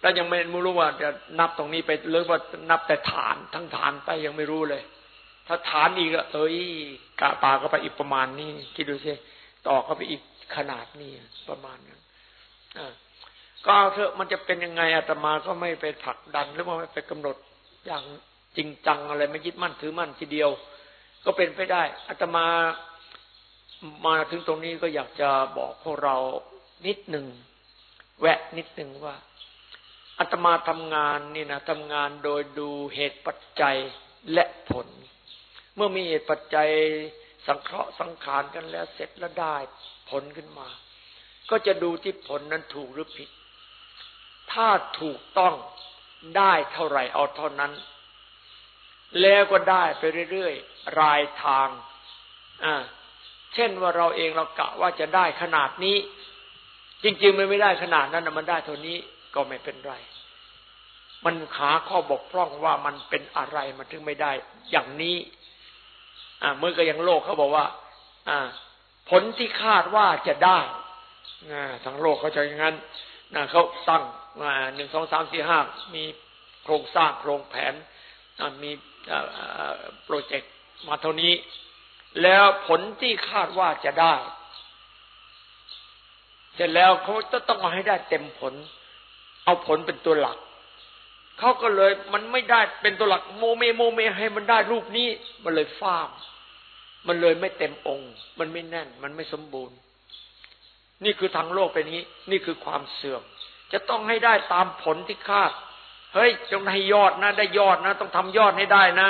แล้วยังไม่รู้ว่าจะนับตรงนี้ไปหรือว่านับแต่ฐานทั้งฐานไปยังไม่รู้เลย ถ้าฐานอีกเอ้ยกะตาก็ไปอีกประมาณนี้คิดดูสิต่อเข้าไปอีกขนาดนี้ประมาณนั้นก็เถอะมันจะเป็นยังไงอาตมาก็ไม่ไปผลักดัน หรือว่าไม่ไปกำหนดอย่างจริงจังอะไรไม่ยึดมั่นถือมั่นทีเดียว ก็เป็นไปได้อาตมามาถึงตรงนี้ก็อยากจะบอกพวกเรานิดหนึ่ง แวะนิดนึงว่าอาตมาทำงานนี่นะทำงานโดยดูเหตุปัจจัยและผล เมื่อมีเหตุปัจจัยสังเคราะห์สังขารกันแล้วเสร็จแล้วได้ผลขึ้นมา ก็จะดูที่ผลนั้นถูกหรือผิด ถ้าถูกต้องได้เท่าไหร่เอาเท่านั้น แล้วก็ได้ไปเรื่อยๆรายทางอ่าเช่นว่าเราเองเรากะว่าจะได้ขนาดนี้ จริง ๆ มันไม่ได้ขนาดนั้นนะมันได้เท่านี้ก็ไม่เป็นไร มันหาข้อบกพร่องว่ามันเป็นอะไรมันถึงไม่ได้ อย่างนี้ อ่าเมื่อก็ยังโลกเขาบอกว่า อ่า ผลที่คาดว่าจะได้ทั้งโลกเขาจะอย่างนั้นนะเขาตั้งหนึ่งสองสามสี่ห้ามีโครงสร้างโครงแผนมี project มาเท่านี้ แล้วผลที่คาดว่าจะได้ เสร็จแล้วเขาจะต้องมาให้ได้เต็มผล เอาผลเป็นตัวหลักเขาก็เลยมันไม่ได้เป็นตัวหลักโมเมโมเมให้มันได้รูปนี้ มันเลยฟ้ามมันเลยไม่เต็มองค์ มันไม่แน่น มันไม่สมบูรณ์ นี่คือทางโลกเป็นนี้ นี่คือความเสื่อม จะต้องให้ได้ตามผลที่คาด เฮ้ยจงให้ยอดนะ ได้ยอดนะ ต้องทำยอดให้ได้นะ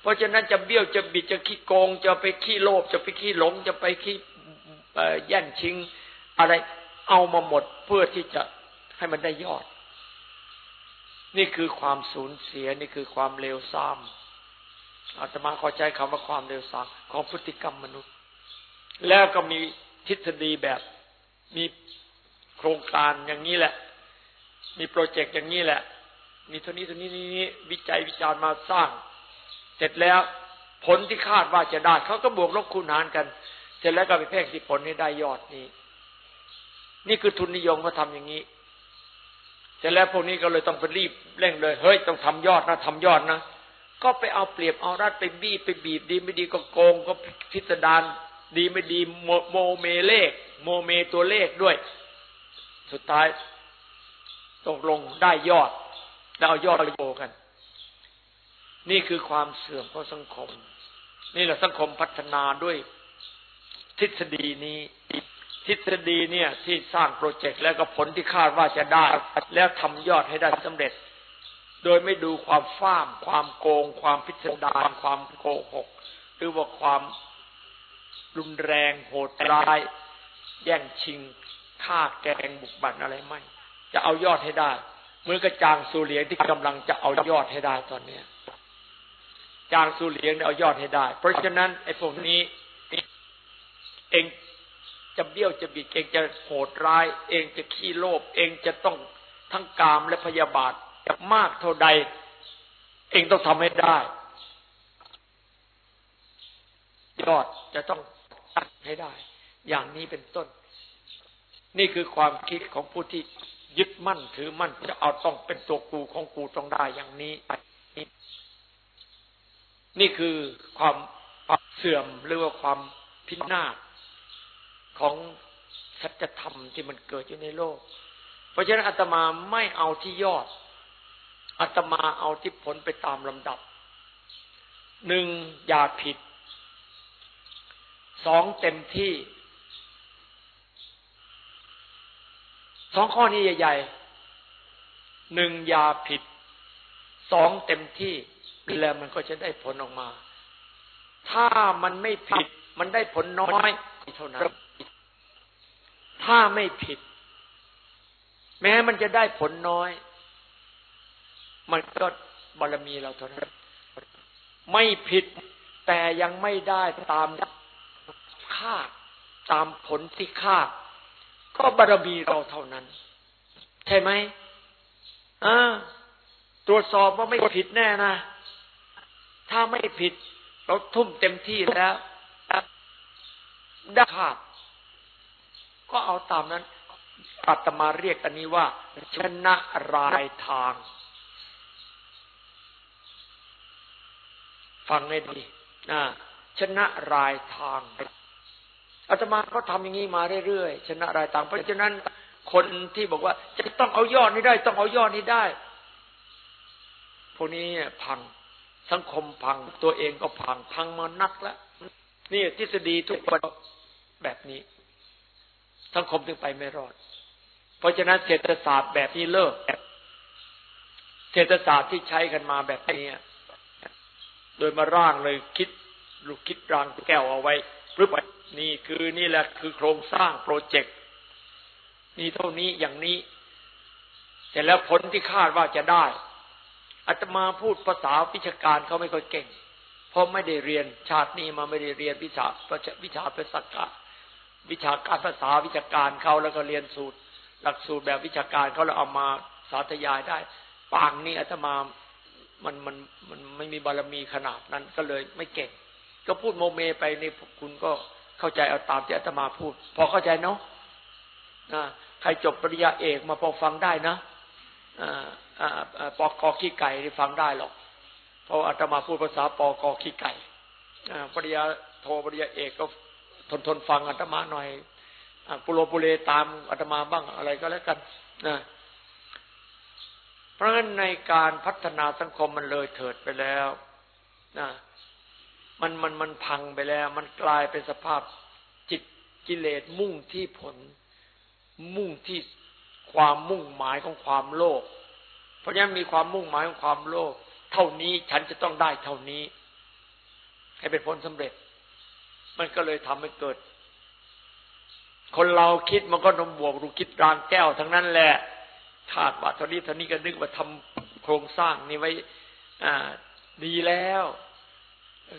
เพราะฉะนั้นจะเบี้ยวจะบิดจะขี้โกง จะไปขี้โลภจะไปขี้หลง จะไปขี้แย่งชิง อะไร เอามาหมดเพื่อที่จะให้มันได้ยอด นี่คือความสูญเสียนี่คือความเลวทรามอาตมาขอใจคำว่าความเลวทรามของพฤติกรรมมนุษย์ แล้วก็มีทฤษฎีแบบมีโครงการอย่างนี้แหละ มีโปรเจกต์อย่างนี้แหละ มีเท่านี้เท่านี้นี้วิจัยวิจารณ์มาสร้าง เสร็จแล้วผลที่คาดว่าจะได้เขาก็บวกลบคูณหารกัน เสร็จแล้วก็ไปเพ่งที่ผลให้ได้ยอดนี้ นี่คือทุนนิยมเขาทาอย่างนี้ร็จแล้วพวกนี้ก็เลยต้องไปรีบเร่งเลย เฮ้ยต้องทำยอดนะทำยอดนะก็ไปเอาเปรียบเอารัดไปบี้ไปบีบดีไม่ดีก็โกงก็พิสดารดีไม่ดีโมโมเมเลข โมเมตัวเลขด้วย สุดท้ายตกลงได้ยอด แล้วเอายอดไปโกงกัน นี่คือความเสื่อมของสังคม นี่แหละสังคมพัฒนาด้วย ทฤษฎีนี้ ทฤษฎีเนี่ยที่สร้าง project แล้วก็ผลที่คาดว่าจะได้ แล้วทำยอดให้ได้สำเร็จ โดยไม่ดูความฟ้าม ความโกง ความพิสดารความโกหก หรือว่าความรุนแรงโหดร้าย แย่งชิงฆ่าแกงบุกบั่นอะไรไม่ จะเอายอดให้ได้เหมือนกับจางสูเหลียงที่กำลังจะเอายอดให้ได้ตอนเนี้ยจางสูเหลียงเนี่ยเอายอดให้ได้ เพราะฉะนั้นไอ้พวกนี้เอง จะเบี้ยวจะบิดเองจะโหดร้าย เองจะขี้โลภเองจะต้องทั้งกามและพยาบาทจะมากเท่าใด เองต้องทำให้ได้ ยอดจะต้องตั้งให้ได้ อย่างนี้เป็นต้น นี่คือความคิดของผู้ที่ยึดมั่นถือมั่นจะเอาต้องเป็นตัวกูของกูต้องได้อย่างนี้ นี่คือความเสื่อมหรือว่าความพินาศ ของสัจธรรมที่มันเกิดอยู่ในโลก เพราะฉะนั้นอาตมาไม่เอาที่ยอดอาตมาเอาที่ผลไปตามลำดับหนึ่งอย่าผิดสองเต็มที่สองข้อนี้ใหญ่ๆหนึ่งอย่าผิดสองเต็มที่แล้วมันก็จะได้ผลออกมา ถ้ามันไม่ผิดมันได้ผลน้อยเท่านั้น ถ้าไม่ผิด แม้มันจะได้ผลน้อย มันก็บารมีเราเท่านั้นไม่ผิด แต่ยังไม่ได้ตามคาดตามผลที่คาดก็บารมีเราเท่านั้น ใช่ไหมอ่าตรวจสอบว่าไม่ผิดแน่นะ ถ้าไม่ผิด เราทุ่มเต็มที่แล้วได้คาด ก็เอาตามนั้นอาตมาเรียกอันนี้ว่า ชนะรายทาง ฟังให้ดีนะชนะรายทางอาตมาก็ทำอย่างนี้มาเรื่อยๆชนะรายทาง เพราะฉะนั้นคนที่บอกว่าจะต้องเอายอดนี้ได้ ต้องเอายอดนี้ได้พวกนี้พังสังคมพังตัวเองก็พังพังมานักแล้วนี่ทฤษฎีทุกคนแบบนี้ สังคมถึงไปไม่รอด เพราะฉะนั้นเศรษฐศาสตร์แบบนี้เลิกเศรษฐศาสตร์ที่ใช้กันมาแบบนี้โดยมาร่างเลยคิดลูกคิดรางแก้วเอาไว้ปึ๊บนี่คือนี่แหละคือโครงสร้างโปรเจกต์นี่เท่านี้อย่างนี้ เสร็จแล้วผลที่คาดว่าจะได้อาตมาพูดภาษาวิชาการเขาไม่ค่อยเก่ง เพราะไม่ได้เรียนชาตินี้มาไม่ได้เรียนวิชาวิชาภาษากา วิชาการภาษาวิชาการเขาแล้วก็เรียนสูตร หลักสูตรแบบวิชาการเขาแล้วเอามาสาธยายได้ปางนี้อาตมามันมันมันไม่มีบารมีขนาดนั้นก็เลยไม่เก่ง ก็พูดโมเมไปนี่คุณก็เข้าใจเอาตามที่อาตมาพูด พอเข้าใจเนาะใครจบปริญญาเอกมาพอฟังได้นะปอกอขี้ไก่ที่ฟังได้หรอก เพราะอาตมาพูดภาษาปอกอขี้ไก่ปริญญาโทปริญญาเอกก็ ทนทนฟังอาตมาหน่อยปุโรปุเรตามอาตมาบ้างอะไรก็แล้วกันนะเพราะฉะนั้นในการพัฒนาสังคมมันเลยเถิดไปแล้วนะมันมันมันพังไปแล้ว มันกลายเป็นสภาพจิตกิเลสมุ่งที่ผล มุ่งที่ความมุ่งหมายของความโลภเพราะฉะนั้นมีความมุ่งหมายของความโลภเท่านี้ฉันจะต้องได้เท่านี้ ให้เป็นผลสำเร็จ มันก็เลยทำให้เกิด คนเราคิดมันก็นมบวกรูคิดรางแก้วทั้งนั้นแหละคาดว่าเท่านี้เท่านี้ก็นึกว่าทำโครงสร้างนี้ไว้ อ่า ดีแล้ว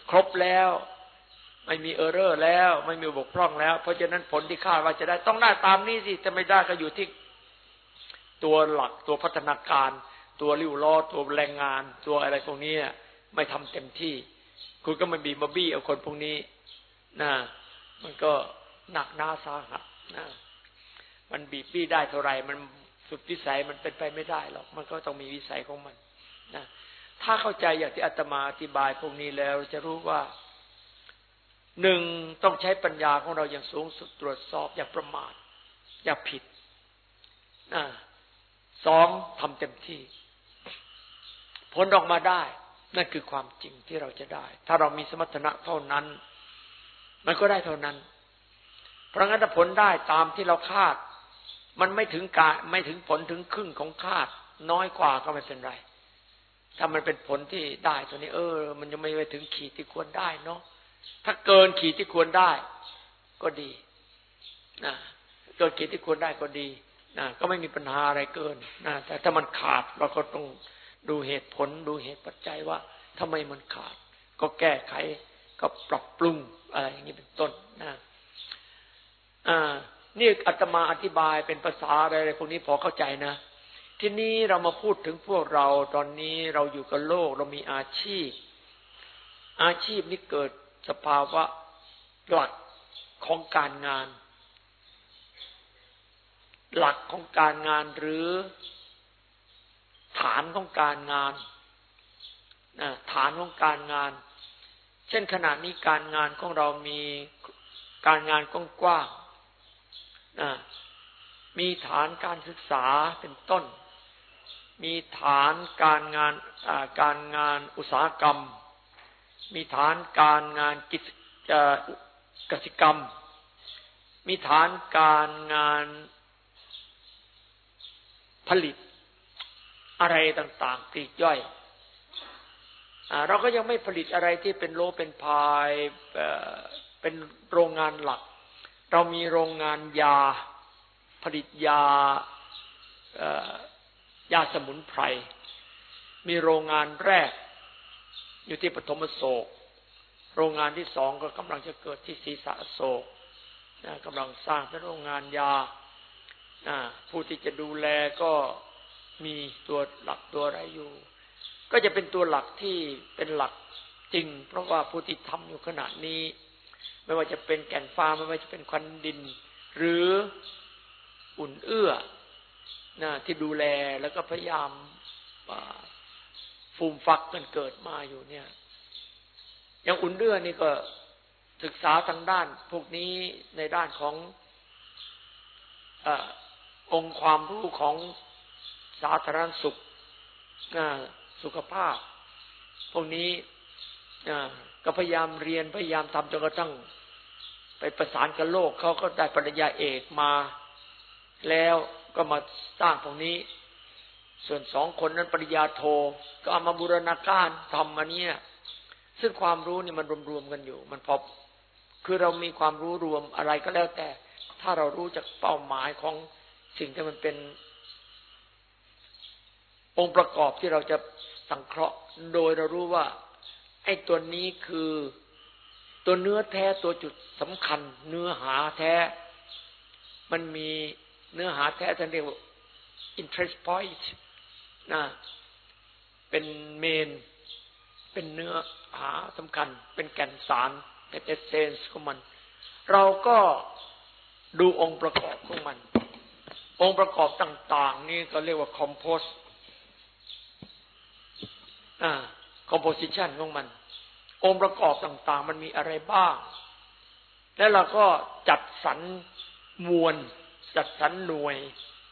ครบแล้ว ไม่มีเออร์เรอร์แล้ว ไม่มีบกพร่องแล้ว เพราะฉะนั้นผลที่คาดว่าจะได้ต้องได้ตามนี้สิจะไม่ได้ก็อยู่ที่ตัวหลักตัวพัฒนาการ ตัวริ้วล้อตัวแรงงาน ตัวอะไรพวกนี้ไม่ทำเต็มที่ คุณก็ไม่บีมาบี้เอาคนพวกนี้ นะมันก็หนักหนาสาหัสนะมันบีบบี้ได้เท่าไหร่มันสุดวิสัยมันเป็นไปไม่ได้หรอก มันก็ต้องมีวิสัยของมันนะถ้าเข้าใจอย่างที่อาตมาอธิบายพวกนี้แล้วจะรู้ว่าหนึ่งต้องใช้ปัญญาของเราอย่างสูงสุดตรวจสอบอย่าประมาทอย่าผิดนะสองทำเต็มที่ ผลออกมาได้ นั่นคือความจริงที่เราจะได้ ถ้าเรามีสมรรถนะเท่านั้น มันก็ได้เท่านั้น เพราะงั้นถ้าผลได้ตามที่เราคาด มันไม่ถึงกาไม่ถึงผลถึงครึ่งของคาด น้อยกว่าก็ไม่เป็นไร ถ้ามันเป็นผลที่ได้ตัวนี้ เออ มันยังไม่ไปถึงขีดที่ควรได้เนาะถ้าเกินขีดที่ควรได้ ก็ดีนะเกินขีดที่ควรได้ก็ดีนะก็ไม่มีปัญหาอะไรเกินนะแต่ถ้ามันขาดเราก็ต้องดูเหตุผลดูเหตุปัจจัยว่าทำไมมันขาด ก็แก้ไข ก็ปรับปรุงอะไรอย่างนี้เป็นต้นนะอ่านี่อาตมาอธิบายเป็นภาษาอะไรพวกนี้พอเข้าใจนะ ทีนี้เรามาพูดถึงพวกเราตอนนี้เราอยู่กับโลกเรามีอาชีพ อาชีพนี้เกิดสภาวะหลักของการงาน หลักของการงานหรือฐานของการงานฐานของการงาน เช่นขณะนี้การงานของเรามีการงานกว้างๆมีฐานการศึกษาเป็นต้น มีฐานการงานการงานอุตสาหกรรม มีฐานการงานกิจกสิกรรม มีฐานการงานผลิตอะไรต่างๆปลีกย่อย เราก็ยังไม่ผลิตอะไรที่เป็นโลเป็นพายเป็นโรงงานหลัก เรามีโรงงานยาผลิตยายาสมุนไพร มีโรงงานแรก อยู่ที่ปฐมโศก โรงงานที่สองก็กำลังจะเกิดที่ศรีสะโศกกำลังสร้างเป็นโรงงานยาผู้ที่จะดูแลก็มีตัวหลักตัวอะไรอยู่ ก็จะเป็นตัวหลักที่เป็นหลักจริง เพราะว่าผู้ที่ทำอยู่ขณะนี้ ไม่ว่าจะเป็นแก่นฟ้าไม่ว่าจะเป็นควันดิน หรืออุ่นเอื้อนะที่ดูแลแล้วก็พยายามฟูมฟักกันเกิดมาอยู่เนี่ยอย่างอุ่นเอื้อนี่ก็ศึกษาทางด้าน พวกนี้ในด้านของอองค์ความรู้ของสาธารณสุข สุขภาพ พวกนี้ก็พยายามเรียนพยายามทำจนกระทั่งไปประสานกับโลกเขาก็ได้ปริญญาเอกมา แล้วก็มาสร้างตรงนี้ ส่วนสองคนนั้นปริญญาโท ก็เอามาบูรณาการทำมาเนี้ยซึ่งความรู้นี่มันรวมๆกันอยู่ มันพอคือเรามีความรู้รวมอะไรก็แล้วแต่ ถ้าเรารู้จากเป้าหมายของสิ่งที่มันเป็น องค์ประกอบที่เราจะ สังเคราะห์ โดยเรารู้ว่า ไอ้ตัวนี้คือตัวเนื้อแท้ตัวจุดสำคัญ เนื้อหาแท้ มันมีเนื้อหาแท้ท่านเรียกว่า interest point นะเป็นเมน เป็นเนื้อหาสำคัญ เป็นแก่นสารเป็นเอเซนส์ของมัน เราก็ดูองค์ประกอบของมัน องค์ประกอบต่าง ๆ นี่ก็เรียกว่า compose อ่า composition ของมัน องค์ประกอบต่าง ๆ มันมีอะไรบ้าง แล้วเราก็จัดสรรมวล จัดสรรหน่วย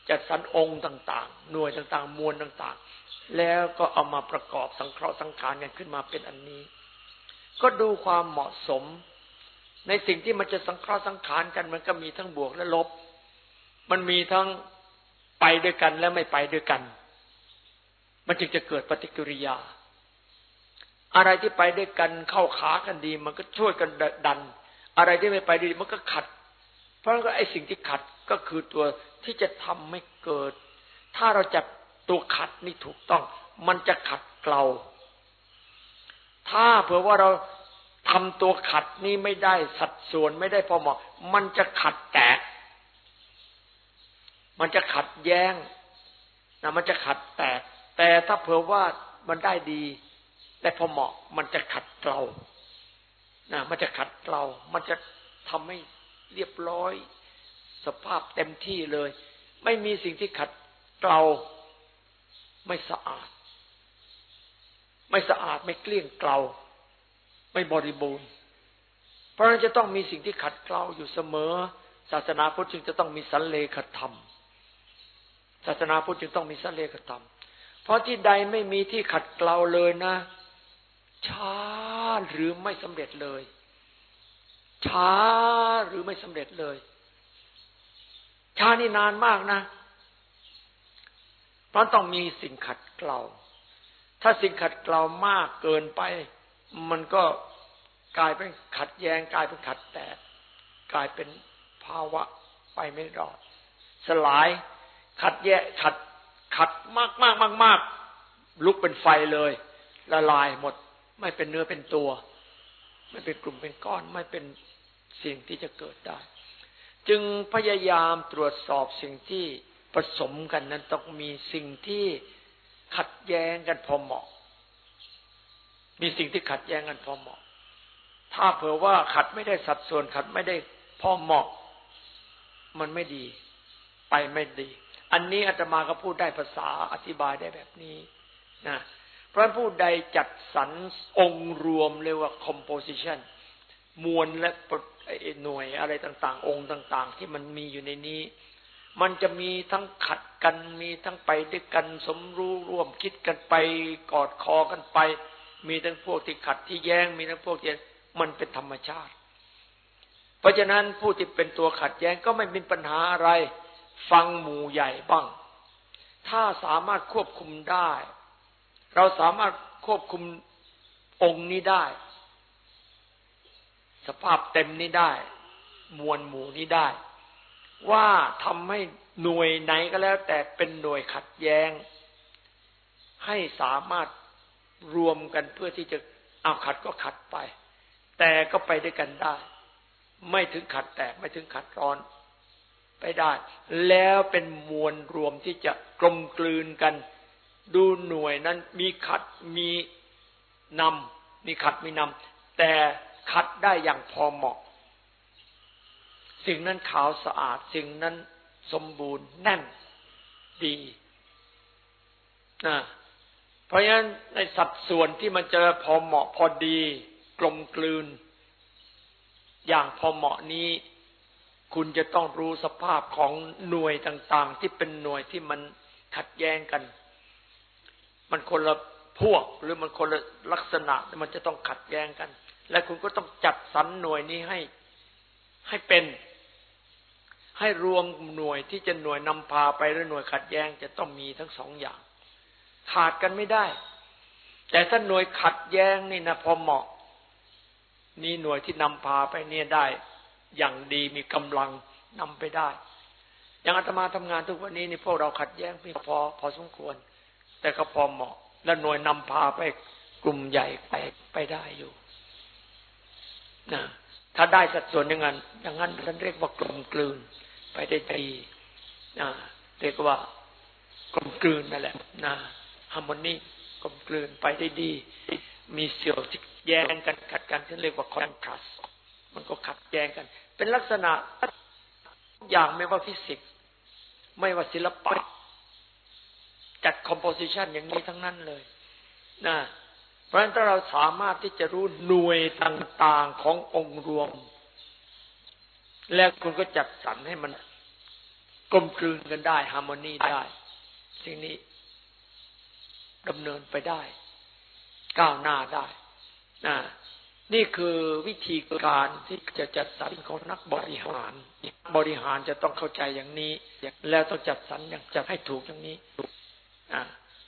จัดสรรองค์ต่าง ๆ หน่วยต่างๆ มวลต่างๆ แล้วก็เอามาประกอบสังเคราะห์สังขารกันขึ้นมาเป็นอันนี้ ก็ดูความเหมาะสม ในสิ่งที่มันจะสังเคราะห์สังขารกันมันก็มีทั้งบวกและลบ มันมีทั้งไปด้วยกันและไม่ไปด้วยกัน มันจึงจะเกิดปฏิกิริยา อะไรที่ไปด้วยกันเข้าขากันดี มันก็ช่วยกันดัน อะไรที่ไม่ไปดีมันก็ขัด เพราะงั้นไอ้สิ่งที่ขัดก็คือตัวที่จะทำให้เกิด ถ้าเราจับตัวขัดนี่ถูกต้อง มันจะขัดเกลาถ้าเผื่อว่าเราทำตัวขัดนี้ไม่ได้สัดส่วนไม่ได้พอเหมาะ มันจะขัดแตก มันจะขัดแย้งนะมันจะขัดแตก แต่ถ้าเผื่อว่ามันได้ดี แต่พอเหมาะมันจะขัดเกลานะมันจะขัดเกลามันจะทำให้เรียบร้อย สภาพเต็มที่เลย ไม่มีสิ่งที่ขัดเกลาไม่สะอาด ไม่สะอาดไม่เกลี้ยงเกลาไม่บริบูรณ์ เพราะฉะนั้นจะต้องมีสิ่งที่ขัดเกลาอยู่เสมอ ศาสนาพุทธจึงจะต้องมีสันเลขธรรม ศาสนาพุทธจึงต้องมีสันเลขธรรม เพราะที่ใดไม่มีที่ขัดเกลาเลยนะช้าหรือไม่สำเร็จเลย ช้าหรือไม่สำเร็จเลย ช้านี่นานมากนะ เพราะต้องมีสิ่งขัดเกลา ถ้าสิ่งขัดเกลามากเกินไป มันก็กลายเป็นขัดแยง้งกลายเป็นขัดแตกกลายเป็นภาวะไปไม่รอด สลายขัดแยะขัด ขัดมากมากมากมากลุกเป็นไฟเลย ละลายหมด ไม่เป็นเนื้อเป็นตัว ไม่เป็นกลุ่มเป็นก้อนไม่เป็นสิ่งที่จะเกิดได้ จึงพยายามตรวจสอบสิ่งที่ผสมกันนั้นต้องมีสิ่งที่ขัดแย้งกันพอเหมาะ มีสิ่งที่ขัดแย้งกันพอเหมาะ ถ้าเผื่อว่าขัดไม่ได้สัดส่วนขัดไม่ได้พอเหมาะ มันไม่ดี ไปไม่ดี อันนี้อาตมาก็พูดได้ภาษาอธิบายได้แบบนี้นะพระผู้ใดจัดสรรองค์รวมเรียกว่า composition มวลและหน่วยอะไรต่าง ๆ องค์ต่าง ๆ ที่มันมีอยู่ในนี้ มันจะมีทั้งขัดกันมีทั้งไปด้วยกันสมรู้ร่วมคิดกันไปกอดคอกันไป มีทั้งพวกที่ขัดที่แย้ง มีทั้งพวกที่มันเป็นธรรมชาติ เพราะฉะนั้นผู้ที่เป็นตัวขัดแย้งก็ไม่มีปัญหาอะไร ฟังหมู่ใหญ่บ้าง ถ้าสามารถควบคุมได้ เราสามารถควบคุมองค์นี้ได้ สภาพเต็มนี้ได้ มวลหมู่นี้ได้ ว่าทำให้หน่วยไหนก็แล้ว แต่เป็นหน่วยขัดแย้ง ให้สามารถรวมกันเพื่อที่จะเอาขัดก็ขัดไป แต่ก็ไปด้วยกันได้ ไม่ถึงขัดแตกไม่ถึงขัดร้อน ไปได้ แล้วเป็นมวลรวมที่จะกลมกลืนกัน ดูหน่วยนั้นมีขัดมีนำมีขัดมีนำแต่ขัดได้อย่างพอเหมาะ สิ่งนั้นขาวสะอาด สิ่งนั้นสมบูรณ์แน่นดีนะเพราะฉะนั้นในสัดส่วนที่มันจะพอเหมาะพอดี กลมกลืน อย่างพอเหมาะนี้ คุณจะต้องรู้สภาพของหน่วยต่าง ๆ ที่เป็นหน่วยที่มันขัดแย้งกัน มันคนละพวกหรือมันคนละลักษณะมันจะต้องขัดแย้งกัน และคุณก็ต้องจัดสรรหน่วยนี้ให้ให้เป็น ให้รวมหน่วยที่จะหน่วยนำพาไปหรือหน่วยขัดแย้งจะต้องมีทั้งสองอย่าง ขาดกันไม่ได้ แต่ถ้าหน่วยขัดแย้งนี่นะพอเหมาะ นี่หน่วยที่นำพาไปเนี่ยได้ อย่างดีมีกำลังนำไปได้ อย่างอาตมาทำงานทุกวันนี้นี่พวกเราขัดแย้งเพียงพอพอสมควร แต่ก็พอเหมาะ และหน่วยนำพาไปกลุ่มใหญ่ไปไปได้อยู่นะถ้าได้สัดส่วนอย่างนั้นอย่างนั้นท่านเรียกว่ากลมกลืน ไปได้ดีนะเรียกว่ากลมกลืนนั่นแหละนะ harmony กลมกลืนไปได้ดี มีเสี่ยวที่แย้งกันขัดกันที่เรียกว่า contrast มันก็ขัดแย้งกัน เป็นลักษณะอย่างไม่ว่าฟิสิกส์ไม่ว่าศิลปะ จัด composition อย่างนี้ทั้งนั้นเลยนะเพราะฉะนั้นถ้าเราสามารถที่จะรู้หน่วยต่างๆขององค์รวม แล้วคุณก็จัดสรรให้มันกลมกลืนกันได้ฮาร์โมนีได้ สิ่งนี้ดำเนินไปได้ ก้าวหน้าได้นะ นี่คือวิธีการที่จะจัดสรรของนักบริหาร บริหารจะต้องเข้าใจอย่างนี้ แล้วต้องจัดสรรอย่างจะให้ถูกอย่างนี้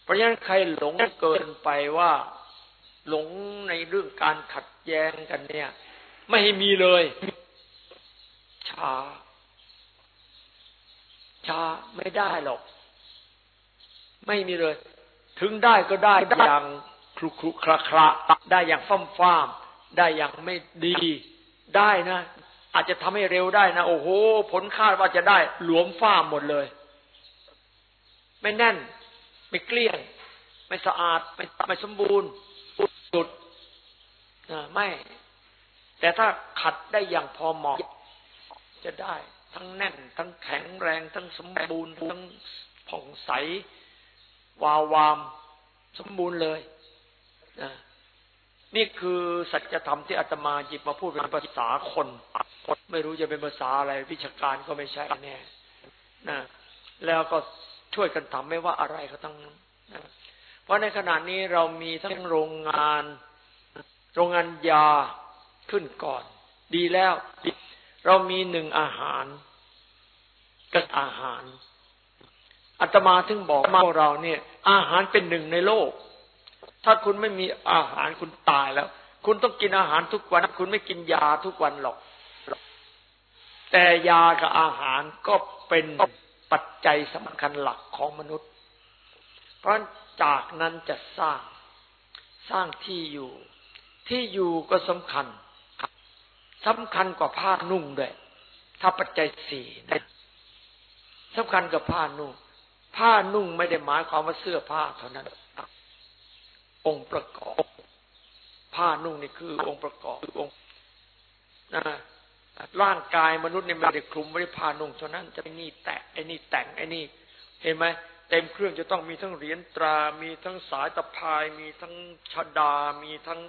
เพราะฉะนั้นใครหลงเกินไปว่า หลงในเรื่องการขัดแย้งกันเนี่ย ไม่มีเลยช้าช้าไม่ได้หรอก ไม่มีเลย ถึงได้ก็ได้อย่างคลุคลุคละคละได้อย่างฟ้อมฟ้าม ได้อย่างไม่ดี ได้นะ อาจจะทำให้เร็วได้นะ โอ้โห ผลคาดว่าจะได้หลวมฟ้าหมดเลย ไม่แน่น ไม่เกลี้ยง ไม่สะอาด ไม่ไม่สมบูรณ์สุดไม่ แต่ถ้าขัดได้อย่างพอเหมาะ จะได้ ทั้งแน่น ทั้งแข็งแรง ทั้งสมบูรณ์ ทั้งผ่องใส วาววาม สมบูรณ์เลยนะ นี่คือสัจธรรมที่อาตมาหยิบมาพูดเป็นภาษาคนไม่รู้จะเป็นภาษาอะไรวิชาการก็ไม่ใช่แน่นะแล้วก็ช่วยกันทำไม่ว่าอะไรก็ต้องนะเพราะในขณะนี้เรามีทั้งโรงงาน โรงงานยาขึ้นก่อน ดีแล้ว เรามีหนึ่งอาหารกับอาหารอาตมาถึงบอกมาเราเนี่ย อาหารเป็นหนึ่งในโลก ถ้าคุณไม่มีอาหารคุณตายแล้ว คุณต้องกินอาหารทุกวัน คุณไม่กินยาทุกวันหรอก แต่ยากับอาหารก็เป็นปัจจัยสำคัญหลักของมนุษย์ เพราะจากนั้นจะสร้างสร้างที่อยู่ ที่อยู่ก็สำคัญสำคัญกว่าผ้านุ่งด้วย ถ้าปัจจัยสี่นะสำคัญกับผ้านุ่ง ผ้านุ่งไม่ได้หมายความว่าเสื้อผ้าเท่านั้น องค์ประกอบ ผ้านุ่งนี่คือ องค์ประกอบคือองค์นะร่างกายมนุษย์เนี่ยไม่ได้คลุมไม่ได้ผ้านุ่งเท่านั้นจะไอ้นี่แตะไอ้นี่แต่งไอ้นี่ เห็นไหมเต็มเครื่องจะต้องมีทั้งเหรียญตรา มีทั้งสายตะพาย มีทั้งชดา มีทั้ง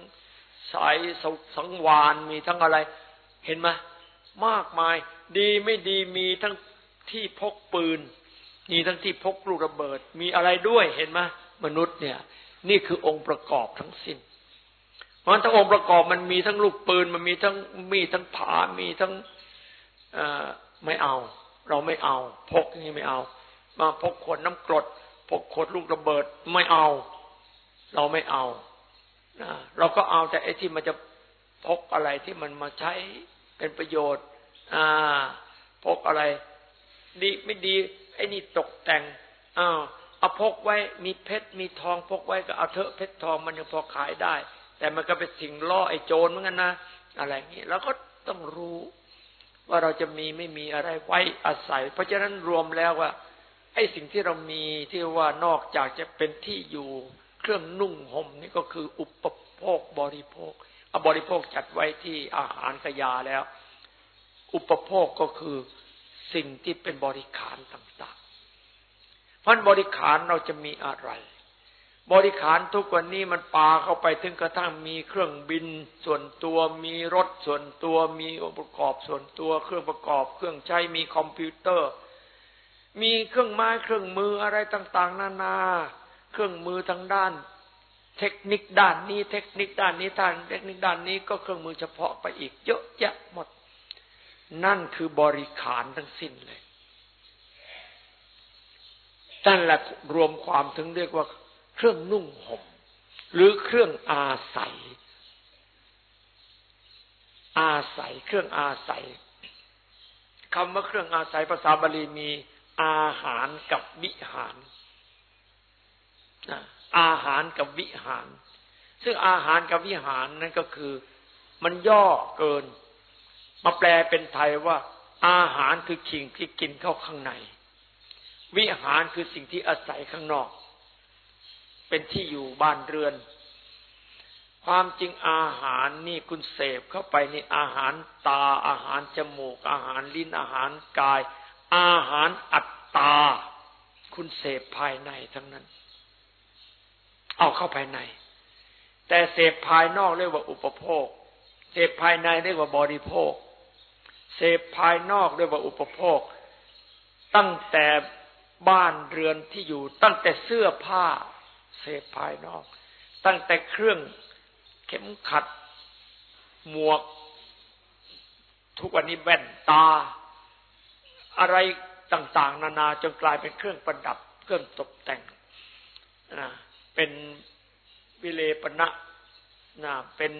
สายสังวานมีทั้งอะไร เห็นไหมมากมาย ดีไม่ดีมีทั้งที่พกปืน มีทั้งที่พกลูกระเบิด มีอะไรด้วยเห็นไหมมนุษย์เนี่ย นี่คือองค์ประกอบทั้งสิ้น เพราะทั้งองค์ประกอบมันมีทั้งลูกปืน มันมีทั้งมีทั้งผา มีทั้งไม่เอา เราไม่เอา พกนี่ไม่เอา มาพกขวดน้ำกรด พกขวดลูกระเบิดไม่เอา เราไม่เอาเราก็เอาแต่ไอ้ที่มันจะพกอะไรที่มันมาใช้เป็นประโยชน์ อ่า พกอะไร ดีไม่ดี ไอ้นี่ตกแต่งอ้าว เอาพกไว้มีเพชรมีทองพกไว้ก็เอาเถอะเพชรทองมันยังพอขายได้ แต่มันก็เป็นสิ่งล่อไอ้โจรเหมือนกันนะอะไรอย่างนี้เราก็ต้องรู้ว่าเราจะมีไม่มีอะไรไว้อาศัย เพราะฉะนั้นรวมแล้วว่าไอ้สิ่งที่เรามีที่ว่านอกจากจะเป็นที่อยู่เครื่องนุ่งห่มนี่ก็คืออุปโภคบริโภคอบริโภคจัดไว้ที่อาหารกยาแล้ว อุปโภคก็คือสิ่งที่เป็นบริขารต่างๆ พราะบริขารเราจะมีอะไร บริขารทุกวันนี้มันปาเข้าไปถึงกระทั่งมีเครื่องบินส่วนตัวมีรถส่วนตัวมีองค์ประกอบส่วนตัว เครื่องประกอบ เครื่องใช้มีคอมพิวเตอร์ มีเครื่องไม้เครื่องมืออะไรต่างๆ นานา เครื่องมือทางด้าน เทคนิคด้านนี้ เทคนิคด้านนี้ทางเทคนิคด้านนี้ก็เครื่องมือเฉพาะไปอีกเยอะแยะหมด นั่นคือบริขารทั้งสิ้นเลย นั่นแหละรวมความถึงเรียกว่า เครื่องนุ่งห่ม หรือเครื่องอาศัย อาศัย เครื่องอาศัยคำว่าเครื่องอาศัยภาษาบาลีมีอาหารกับวิหาร อาหารกับวิหาร ซึ่งอาหารกับวิหารนั่นก็คือ มันย่อเกิน มาแปลเป็นไทยว่า อาหารคือสิ่งที่กินเข้าข้างใน วิหารคือสิ่งที่อาศัยข้างนอก เป็นที่อยู่บ้านเรือน ความจริงอาหารนี่คุณเสพเข้าไปนี่อาหารตาอาหารจมูก อาหารลิ้นอาหารกาย อาหารอัตตา คุณเสพภายในทั้งนั้น เอาเข้าภายใน แต่เสพภายนอกเรียกว่าอุปโภค เสพภายในเรียกว่าบริโภค เสพภายนอกเรียกว่าอุปโภค ตั้งแต่ บ้านเรือนที่อยู่ตั้งแต่เสื้อผ้าเสพภายนอก ตั้งแต่เครื่องเข็มขัด หมวก ทุกวันนี้แว่นตา อะไรต่าง ๆ นานาจนกลายเป็นเครื่องประดับ เครื่องตกแต่งนะเป็นวิเลปณะนะเป็น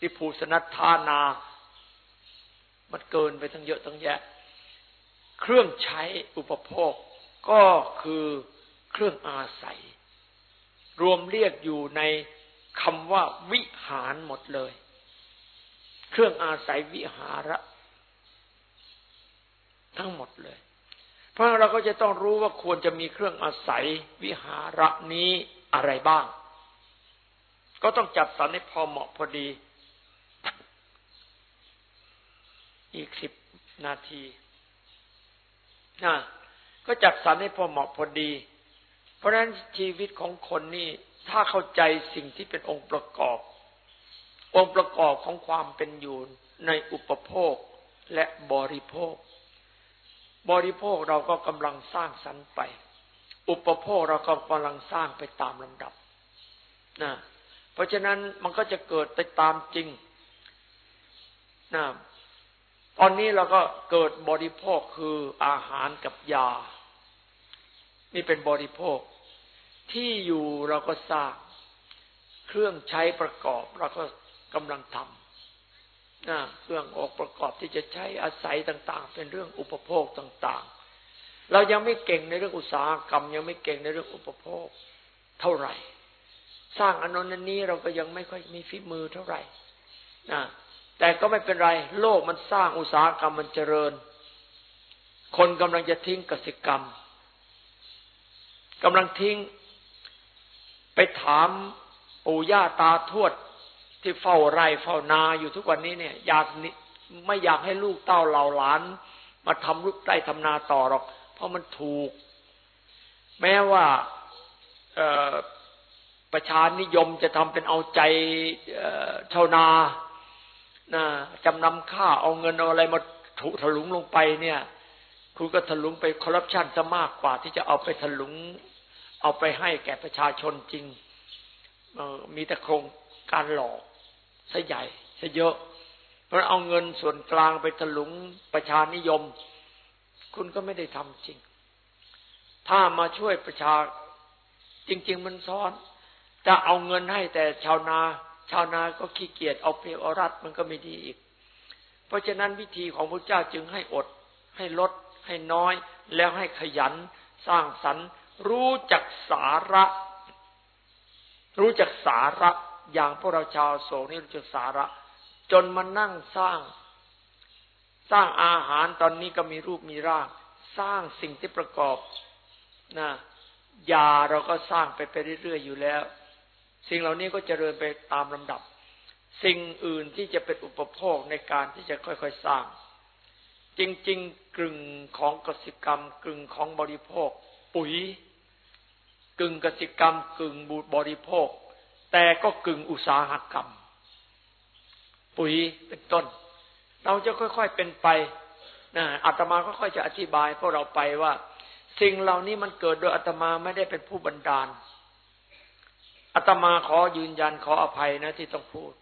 ติภูสนัทธานา มันเกินไปทั้งเยอะทั้งแยะ เครื่องใช้อุปโภค ก็คือเครื่องอาศัย รวมเรียกอยู่ในคำว่าวิหารหมดเลย เครื่องอาศัยวิหาระ ทั้งหมดเลย เพราะเราก็จะต้องรู้ว่าควรจะมีเครื่องอาศัยวิหาระนี้อะไรบ้าง ก็ต้องจัดสรรให้พอเหมาะพอดี อีกสิบนาทีนะ ก็จัดสรรให้พอเหมาะพอดี เพราะฉะนั้นชีวิตของคนนี่ถ้าเข้าใจสิ่งที่เป็นองค์ประกอบ องค์ประกอบของความเป็นอยู่ในอุปโภคและบริโภค บริโภคเราก็กำลังสร้างสรรไป อุปโภคเราก็กำลังสร้างไปตามลำดับนะเพราะฉะนั้นมันก็จะเกิดไปตามจริงนะตอนนี้เราก็เกิดบริโภคคืออาหารกับยา นี่เป็นบริโภค ที่อยู่เราก็สร้างเครื่องใช้ประกอบเราก็กำลังทำเครื่องออกประกอบที่จะใช้อาศัยต่าง ๆ เป็นเรื่องอุปโภคต่าง ๆ เรายังไม่เก่งในเรื่องอุตสาหกรรม ยังไม่เก่งในเรื่องอุปโภค เท่าไหร่ สร้างอนนนี้เราก็ยังไม่ค่อยมีฝีมือเท่าไหร่นะแต่ก็ไม่เป็นไร โลกมันสร้างอุตสาหกรรมมันเจริญ คนกำลังจะทิ้งกสิกรรม กำลังทิ้ง ไปถามปู่ย่าตาทวด ที่เฝ้าไร่เฝ้านาอยู่ทุกวันนี้เนี่ย อยากไม่อยากให้ลูกเต้าเหล่าหลาน มาทำลูกไร่ทำนาต่อหรอก เพราะมันถูก แม้ว่าประชานิยมจะทำเป็นเอาใจชาวนานะจำนำค่าเอาเงินเอาอะไรมาถูถลุงลงไปเนี่ย คุณก็ถลุงไปคอร์รัปชันจะมากกว่าที่จะเอาไปถลุง เอาไปให้แก่ประชาชนจริงมีแต่โครงการหลอกซะใหญ่ซะเยอะ เพราะเอาเงินส่วนกลางไปถลุงประชานิยม คุณก็ไม่ได้ทำจริง ถ้ามาช่วยประชาจริง ๆ มันซ้อนจะเอาเงินให้แต่ชาวนา ชาวนาก็ขี้เกียจเอาเปรียบเอารัดมันก็ไม่ดีอีก เพราะฉะนั้นวิธีของพระเจ้าจึงให้อด ให้ลด ให้น้อย แล้วให้ขยัน สร้างสรรค์ รู้จักสาระ รู้จักสาระ อย่างพวกเราชาวโศกนี่รู้จักสาระ จนมานั่งสร้าง สร้างอาหารตอนนี้ก็มีรูปมีร่าง สร้างสิ่งที่ประกอบนะยาเราก็สร้างไปไปเรื่อยๆอยู่แล้ว สิ่งเหล่านี้ก็เจริญไปตามลำดับ สิ่งอื่นที่จะเป็นอุปโภคในการที่จะค่อยๆสร้าง จริง ๆกึ่งของกสิกรรมกึ่งของบริโภค ปุ๋ย กึ่งกสิกรรม กึ่งบูบริโภค แต่ก็กึ่งอุตสาหกรรม ปุ๋ยเป็นต้น เราจะค่อยๆเป็นไปนะอาตมาก็ค่อยจะอธิบายพวกเราไปว่า สิ่งเหล่านี้มันเกิดโดยอาตมาไม่ได้เป็นผู้บันดาลอาตมาขอยืนยันขออภัยนะที่ต้องพูด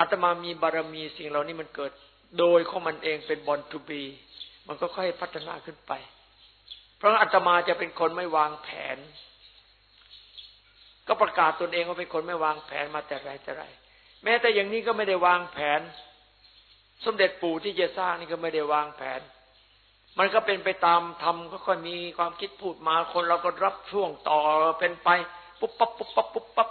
อาตมามีบารมีสิ่งเหล่านี้มันเกิด โดยของมันเองเป็นบอลทูบีมันก็ค่อยพัฒนาขึ้นไป เพราะอาตมาจะเป็นคนไม่วางแผน ก็ประกาศตนเองว่าเป็นคนไม่วางแผนมาแต่ไรแต่ไร แม้แต่อย่างนี้ก็ไม่ได้วางแผน สมเด็จปู่ที่จะสร้างนี่ก็ไม่ได้วางแผน มันก็เป็นไปตามธรรมก็ค่อยมีความคิดพูดมาคนเราก็รับช่วงต่อเป็นไป ปุ๊บปั๊บปุ๊บปั๊บปุ๊บปั๊บ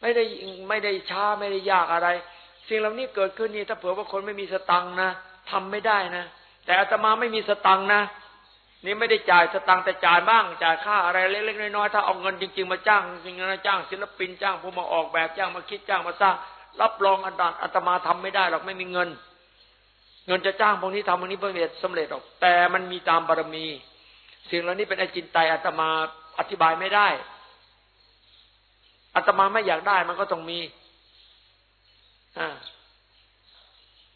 ไม่ได้ไม่ได้ช้าไม่ได้ยากอะไร สิ่งเหล่านี้เกิดขึ้นนี่ถ้าเผื่อว่าคนไม่มีสตังนะทำไม่ได้นะ แต่อาตมาไม่มีสตังนะนี่ไม่ได้จ่ายสตังแต่จ่ายบ้าง จ่ายค่าอะไรเล็กๆน้อยๆถ้าเอาเงินจริง ๆ มาจ้างจริงๆนะจ้าง ศิลปินจ้างผู้มาออกแบบจ้างมาคิดจ้างมาสร้าง รับรองอันดัอาตมาทำไม่ได้หรอกไม่มีเงิน เงินจะจ้างพวกนี้ทำพวกนี้เพื่อเสำเร็จหรอก แต่มันมีตามบารมี สิ่งเหล่านี้เป็นอจินไตยอาตมาอธิบายไม่ได้อาตมาไม่อยากได้มันก็ต้องมีอ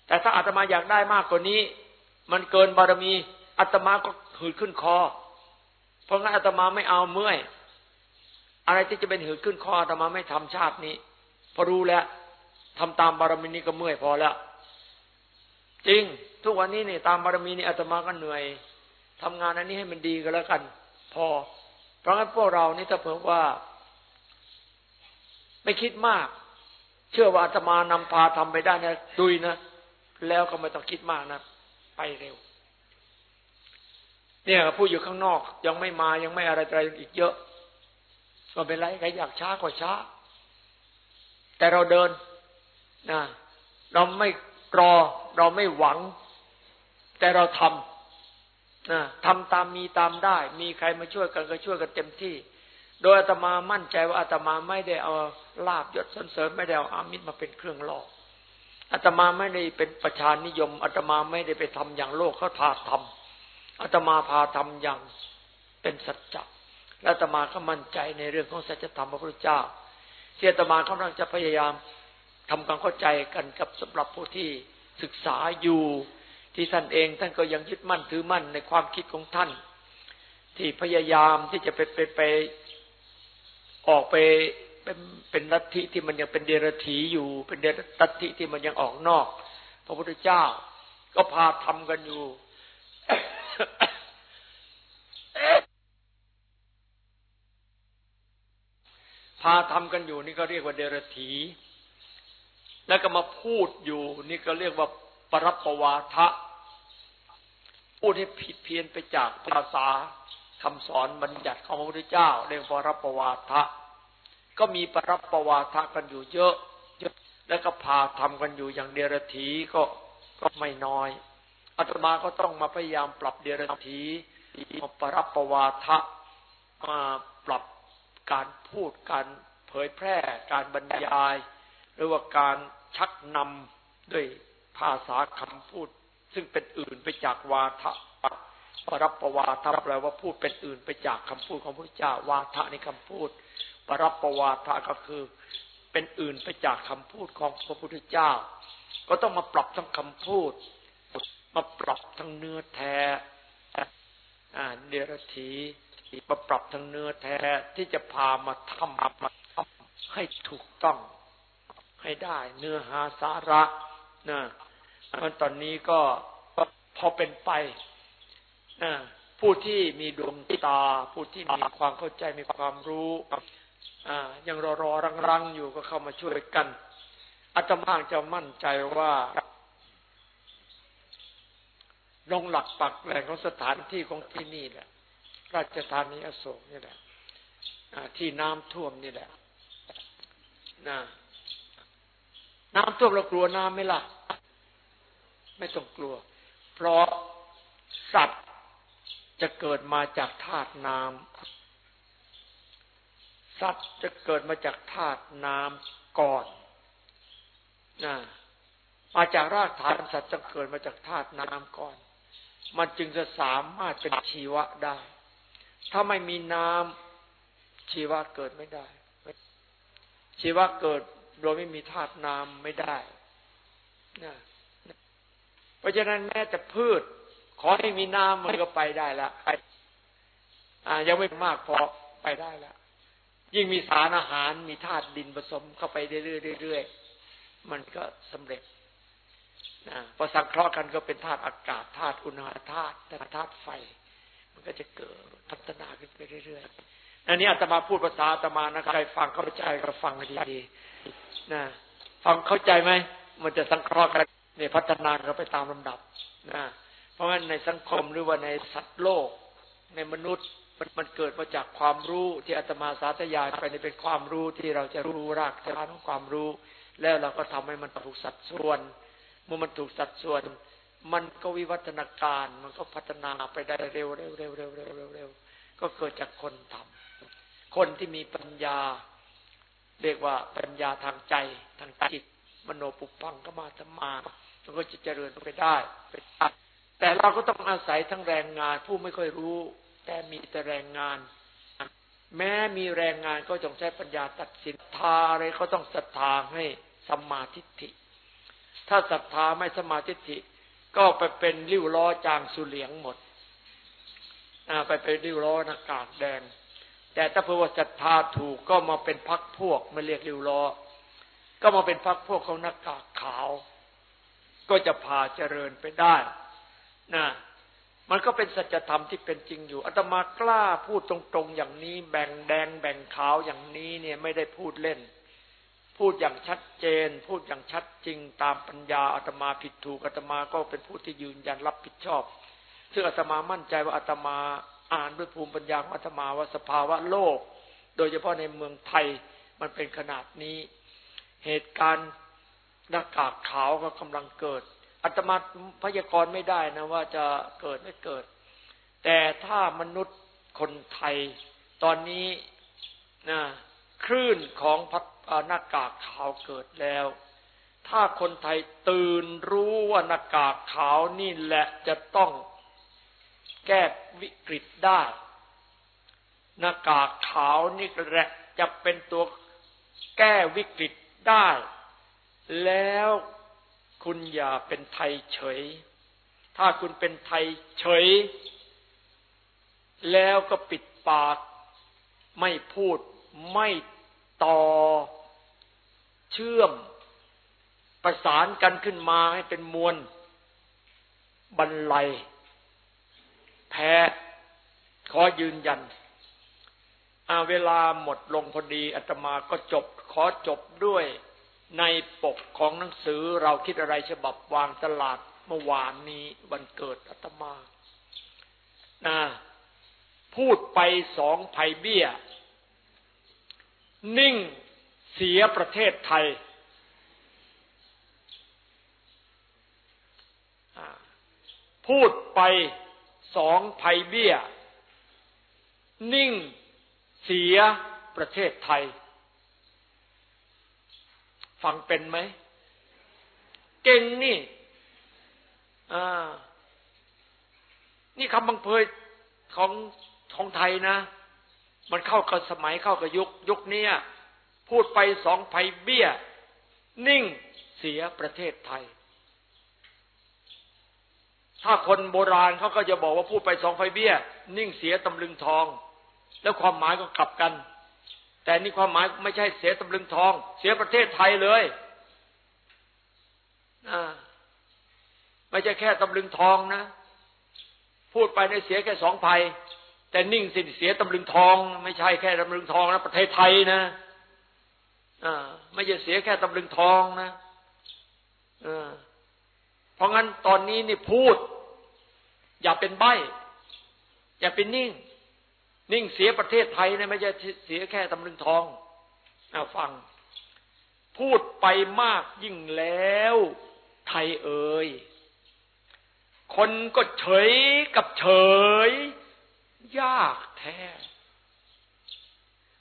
แต่ถ้าอาตมาอยากได้มากกว่านี้ มันเกินบารมีอาตมาก็หืดขึ้นคอ เพราะงั้นอาตมาไม่เอาเมื่อย อะไรที่จะเป็นหืดขึ้นคออาตมาไม่ทำชาตินี้พอรู้แล้วทำตามบารมีนี้ก็เมื่อยพอแล้วจริงทุกวันนี้เนี่ยตามบารมีนี่อาตมาก็เหนื่อยทำงานอันนี้ให้มันดีก็แล้วกัน พอ เพราะงั้นพวกเรานี่ถ้าเผื่อว่า ไม่คิดมาก เชื่อว่าอาตมานำพาทำไปได้นะดุยนะแล้วก็ไม่ต้องคิดมากนะ ไปเร็ว เนี่ยผู้อยู่ข้างนอกยังไม่มายังไม่อะไรอะไรอีกเยอะก็เป็นไรใครอยากช้าก็ช้า แต่เราเดินนะเราไม่รอเราไม่หวัง แต่เราทำนะทำตามมีตามได้ มีใครมาช่วยกันก็ช่วยกันเต็มที่ โดยอาตมามั่นใจว่าอาตมาไม่ได้เอาลาบยศสนเสริญไม่ได้เอาอามิตรมาเป็นเครื่องล่อ อาตมาไม่ได้เป็นประชานิยมอาตมาไม่ได้ไปทำอย่างโลกเขาพาทำอาตมาพาทำอย่างเป็นสัจจะและอาตมาก็มั่นใจในเรื่องของสัจธรรมพระพุทธเจ้าที่อาตมากำลังจะพยายามทำความเข้าใจกันกับสำหรับผู้ที่ศึกษาอยู่ที่ท่านเองท่านก็ยังยึดมั่นถือมั่นในความคิดของท่าน ที่พยายามที่จะไปไปไปออกไป เป็นเป็นลัทธิที่มันยังเป็นเดรัจฉีอยู่ เป็นเดรัจฉีที่มันยังออกนอก พระพุทธเจ้า ก็พาทำกันอยู่พาทำกันอยู่นี่ก็เรียกว่าเดรัจฉีแล้วก็มาพูดอยู่ นี่ก็เรียกว่าปรับปวาทะ พูดให้ผิดเพี้ยนไปจากภาษาคำสอนบัญญัติของพระพุทธเจ้า เรียกปรับปวาทะ ก็มีปรับปวาทะกันอยู่เยอะเยอะ แล้วก็พาทำกันอยู่อย่างเดรถีก็ก็ไม่น้อยอาตมาก็ต้องมาพยายามปรับเดรถีมาปรับปวาทะมาปรับการพูดการเผยแพร่ การบรรยาย หรือว่าการชักนำด้วยภาษาคำพูด ซึ่งเป็นอื่นไปจากวาทะปรับปวาทะแปลว่าพูดเป็นอื่นไปจากคำพูดของพระเจ้าวาทะในคำพูด ปรับประวาทะก็คือ เป็นอื่นไปจากคำพูดของพระพุทธเจ้า ก็ต้องมาปรับทั้งคำพูด มาปรับทั้งเนื้อแท้เดรัจฉีมาปรับทั้งเนื้อแท้ที่จะพามาทำมาทำให้ถูกต้อง ให้ได้ เนื้อหาสาระนะมันตอนนี้ก็พอเป็นไปนะผู้ที่มีดวงตา ผู้ที่มีความเข้าใจมีความรู้ อ่ายังรอรอรังรังอยู่ก็เข้ามาช่วยกันอาตมาจะมั่นใจว่าลงหลักปักแหล่งของสถานที่ของที่นี่แหละ ราชธานีอโศกนี่แหละที่น้ำท่วมนี่แหละนะน้ำท่วมเรากลัวน้ำไหมล่ะ ไม่ต้องกลัว เพราะสัตว์จะเกิดมาจากธาตุน้ำ สัตว์จะเกิดมาจากธาตุน้ำก่อนนะมาจากรากฐานสัตว์จะเกิดมาจากธาตุน้ำก่อน มันจึงจะสามารถเป็นชีวะได้ ถ้าไม่มีน้ำชีวะเกิดไม่ได้ ชีวะเกิดโดยไม่มีธาตุน้ำไม่ได้นะเพราะฉะนั้นแม้แต่พืช ขอให้มีน้ำมันก็ไปได้ละอ่ายังไม่มากพอไปได้ละ ยิ่งมีสารอาหารมีธาตุดินผสมเข้าไปเรื่อยๆมันก็สำเร็จนะพอสังเคราะห์กันก็เป็นธาตุอากาศธาตุอุณหธาตุธาตุไฟ มันก็จะเกิดพัฒนาขึ้นไปเรื่อยๆอันนี้อาตมาพูดภาษาอาตมานะใครฟังเข้าใจก็ฟังดีๆนะฟังเข้าใจไหมมันจะสังเคราะห์กันเนี่ยพัฒนากันไปตามลำดับนะเพราะฉะนั้นในสังคมหรือว่าในสัตว์โลกในมนุษย์ มันเกิดมาจากความรู้ที่อาตมาสาธยายไปในเป็นความรู้ที่เราจะรู้รากฐานของความรู้ แล้วเราก็ทำให้มันถูกสัดส่วนเมื่อมันถูกสัดส่วน มันก็วิวัฒนาการ มันก็พัฒนาไปได้เร็วเร็วเร็วเร็วเร็วเร็วเร็วก็เกิดจากคนทำคนที่มีปัญญา เรียกว่าปัญญาทางใจทางจิต มโนปุพังก็มาธรรมามันก็จะเจริญไปได้ แต่เราก็ต้องอาศัยทั้งแรงงานผู้ไม่ค่อยรู้ แต่มีแต่แรงงาน แม้มีแรงงานก็ต้องใช้ปัญญาตัดสินทาอะไรเขาต้องศรัทธาให้สัมมาทิฏฐิ ถ้าศรัทธาไม่สมาทิฏฐิ ก็ไปเป็นริ้วล้อจางสุเหลียงหมดไปเป็นริ้วล้อหน้ากากแดง แต่ถ้าเพื่อว่าศรัทธาถูกก็มาเป็นพักพวกมาเรียกริ้วล้อ ก็มาเป็นพักพวกของน้ากากขาว ก็จะพาเจริญไปได้นะ มันก็เป็นสัจธรรมที่เป็นจริงอยู่อาตมากล้าพูดตรงๆอย่างนี้ แบ่งแดงแบ่งขาวอย่างนี้เนี่ยไม่ได้พูดเล่น พูดอย่างชัดเจน พูดอย่างชัดจริงตามปัญญาอาตมาผิดถูกอาตมาก็เป็นผู้ที่ยืนยันรับผิดชอบ ซึ่งอาตมามั่นใจว่าอาตมาอ่านด้วยภูมิปัญญาของอาตมาว่าสภาวะโลก โดยเฉพาะในเมืองไทยมันเป็นขนาดนี้ เหตุการณ์หน้ากากขาวก็กำลังเกิด อาตมาพยากรณ์ไม่ได้นะว่าจะเกิดไม่เกิด แต่ถ้ามนุษย์คนไทยตอนนี้นะคลื่นของพัดหน้ากากขาวเกิดแล้ว ถ้าคนไทยตื่นรู้ว่าหน้ากากขาวนี่แหละจะต้องแก้วิกฤตได้หน้ากากขาวนี่แหละจะเป็นตัวแก้วิกฤตได้ แล้ว คุณอย่าเป็นไทยเฉย ถ้าคุณเป็นไทยเฉย แล้วก็ปิดปาก ไม่พูด ไม่ต่อ เชื่อม ประสานกันขึ้นมาให้เป็นมวลบรรลัย แพ้ ขอยืนยันอาเวลาหมดลงพอดีอาตมาก็จบ ขอจบด้วย ในปกของหนังสือเราคิดอะไรฉบับวางตลาดเมื่อวานนี้วันเกิดอาตมานะพูดไปสองไผ่เบี้ย นิ่งเสียประเทศไทย พูดไปสองไผ่เบี้ย นิ่งเสียประเทศไทย ฟังเป็นไหม เก่งนี่อ่านี่คำบังเพยของของไทยนะ มันเข้ากับสมัยเข้ากับยุคยุคนี้พูดไปสองไผเบี้ย นิ่งเสียประเทศไทย ถ้าคนโบราณเขาก็จะบอกว่าพูดไปสองไผเบี้ย นิ่งเสียตำลึงทอง แล้วความหมายก็กลับกัน แต่นี่ความหมายไม่ใช่เสียตำลึงทอง เสียประเทศไทยเลยไม่ใช่แค่ตำลึงทองนะ พูดไปในเสียแค่สองภัย แต่นิ่งสิเสียตำลึงทอง ไม่ใช่แค่ตำลึงทองนะประเทศไทยนะอไม่ใช่เสียแค่ตำลึงทองนะอ่าเพราะงั้นตอนนี้นี่พูด อย่าเป็นใบอย่าเป็นนิ่ง นิ่งเสียประเทศไทยเนี่ยไม่ใช่เสียแค่ตำลึงทองเอาฟัง พูดไปมากยิ่งแล้ว ไทยเอ่ยคนก็เฉยกับเฉย ยากแท้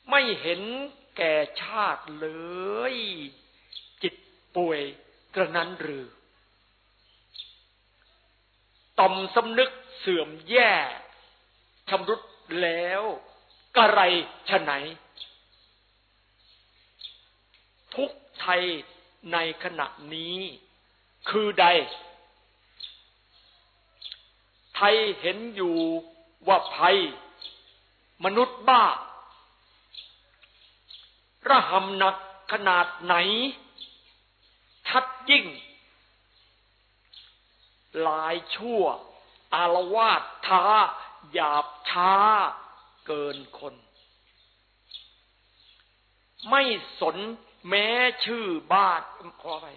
ไม่เห็นแก่ชาติเลย จิตป่วยกระนั้นหรือต่อมสำนึกเสื่อมแย่ชำรุด แล้วกระไรฉะไหน ทุกไทยในขณะนี้ คือใด ไทยเห็นอยู่ว่าภัย มนุษย์บ้า ระหำหนักขนาดไหน ชัดยิ่งลายชั่ว อารวาสท้า หยาบช้าเกินคน ไม่สนแม้ชื่อบ้านขอไป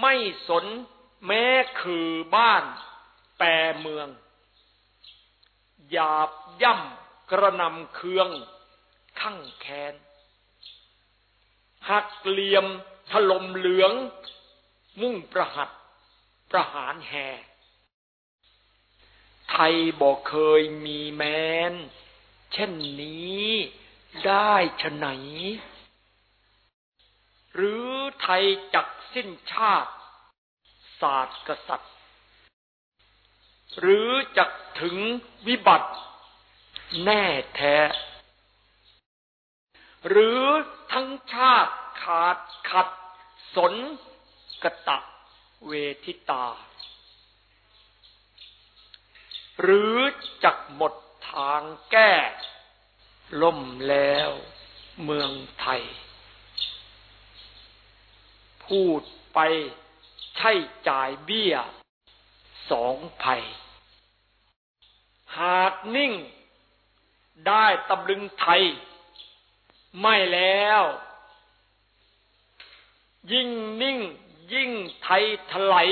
ไม่สนแม้คือบ้าน แปรเมือง หยาบย่ำกระนำเคืองข้างแค้นหักเหลี่ยมถล่มเหลือง มุ่งประหัตประหารแห่ ไทยบอกเคยมีแมนเช่นนี้ได้ชะไหน หรือไทยจักสิ้นชาติ ศาสตร์กษัตริย์ หรือจักถึงวิบัติ แน่แท้ หรือทั้งชาติขาดขัด สนกะตะเวทิตา หรือจักหมดทางแก้ ล่มแล้วเมืองไทย พูดไปใช่จ่ายเบี้ย สองภัย หากนิ่ง ได้ตำลึงไทย ไม่แล้ว ยิ่งนิ่งยิ่งไทยถลาย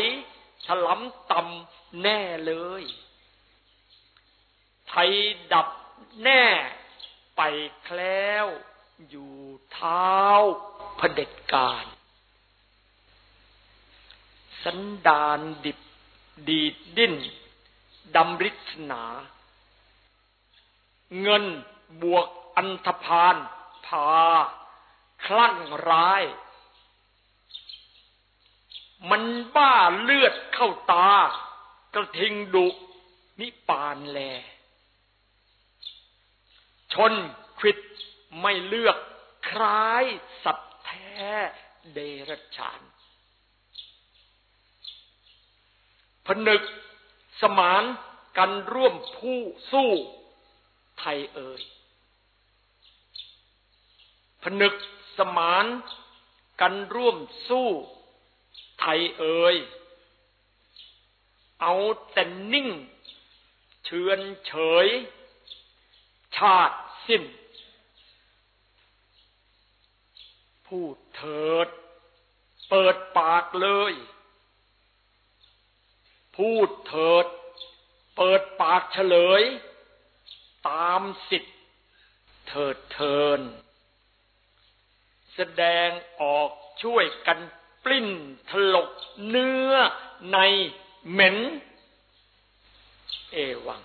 ถลำต่ำแน่เลย ไทยดับแน่ ไปแคล้ว อยู่เท้าพเด็จการ สันดานดิบ ดีดดิ้นดำริศนา เงินบวกอันธพาลพา คลั่งร้าย มันบ้าเลือดเข้าตากระทิงดุนิปานแล ชนขิดไม่เลือกคล้ายสัตว์แท้เดรัจฉาน ผนึกสมานกันร่วมผู้สู้ไทยเอ่ยผนึกสมานกันร่วมสู้ไทยเอ่ยเอาแต่นิ่ง เชือนเฉย ชาติสิ้น พูดเถิด เปิดปากเลย พูดเถิด เปิดปากเฉลย ตามสิทธิ์เถิดเทิน แสดงออกช่วยกันปลิ้นถลกเนื้อในเหม็น เอวัง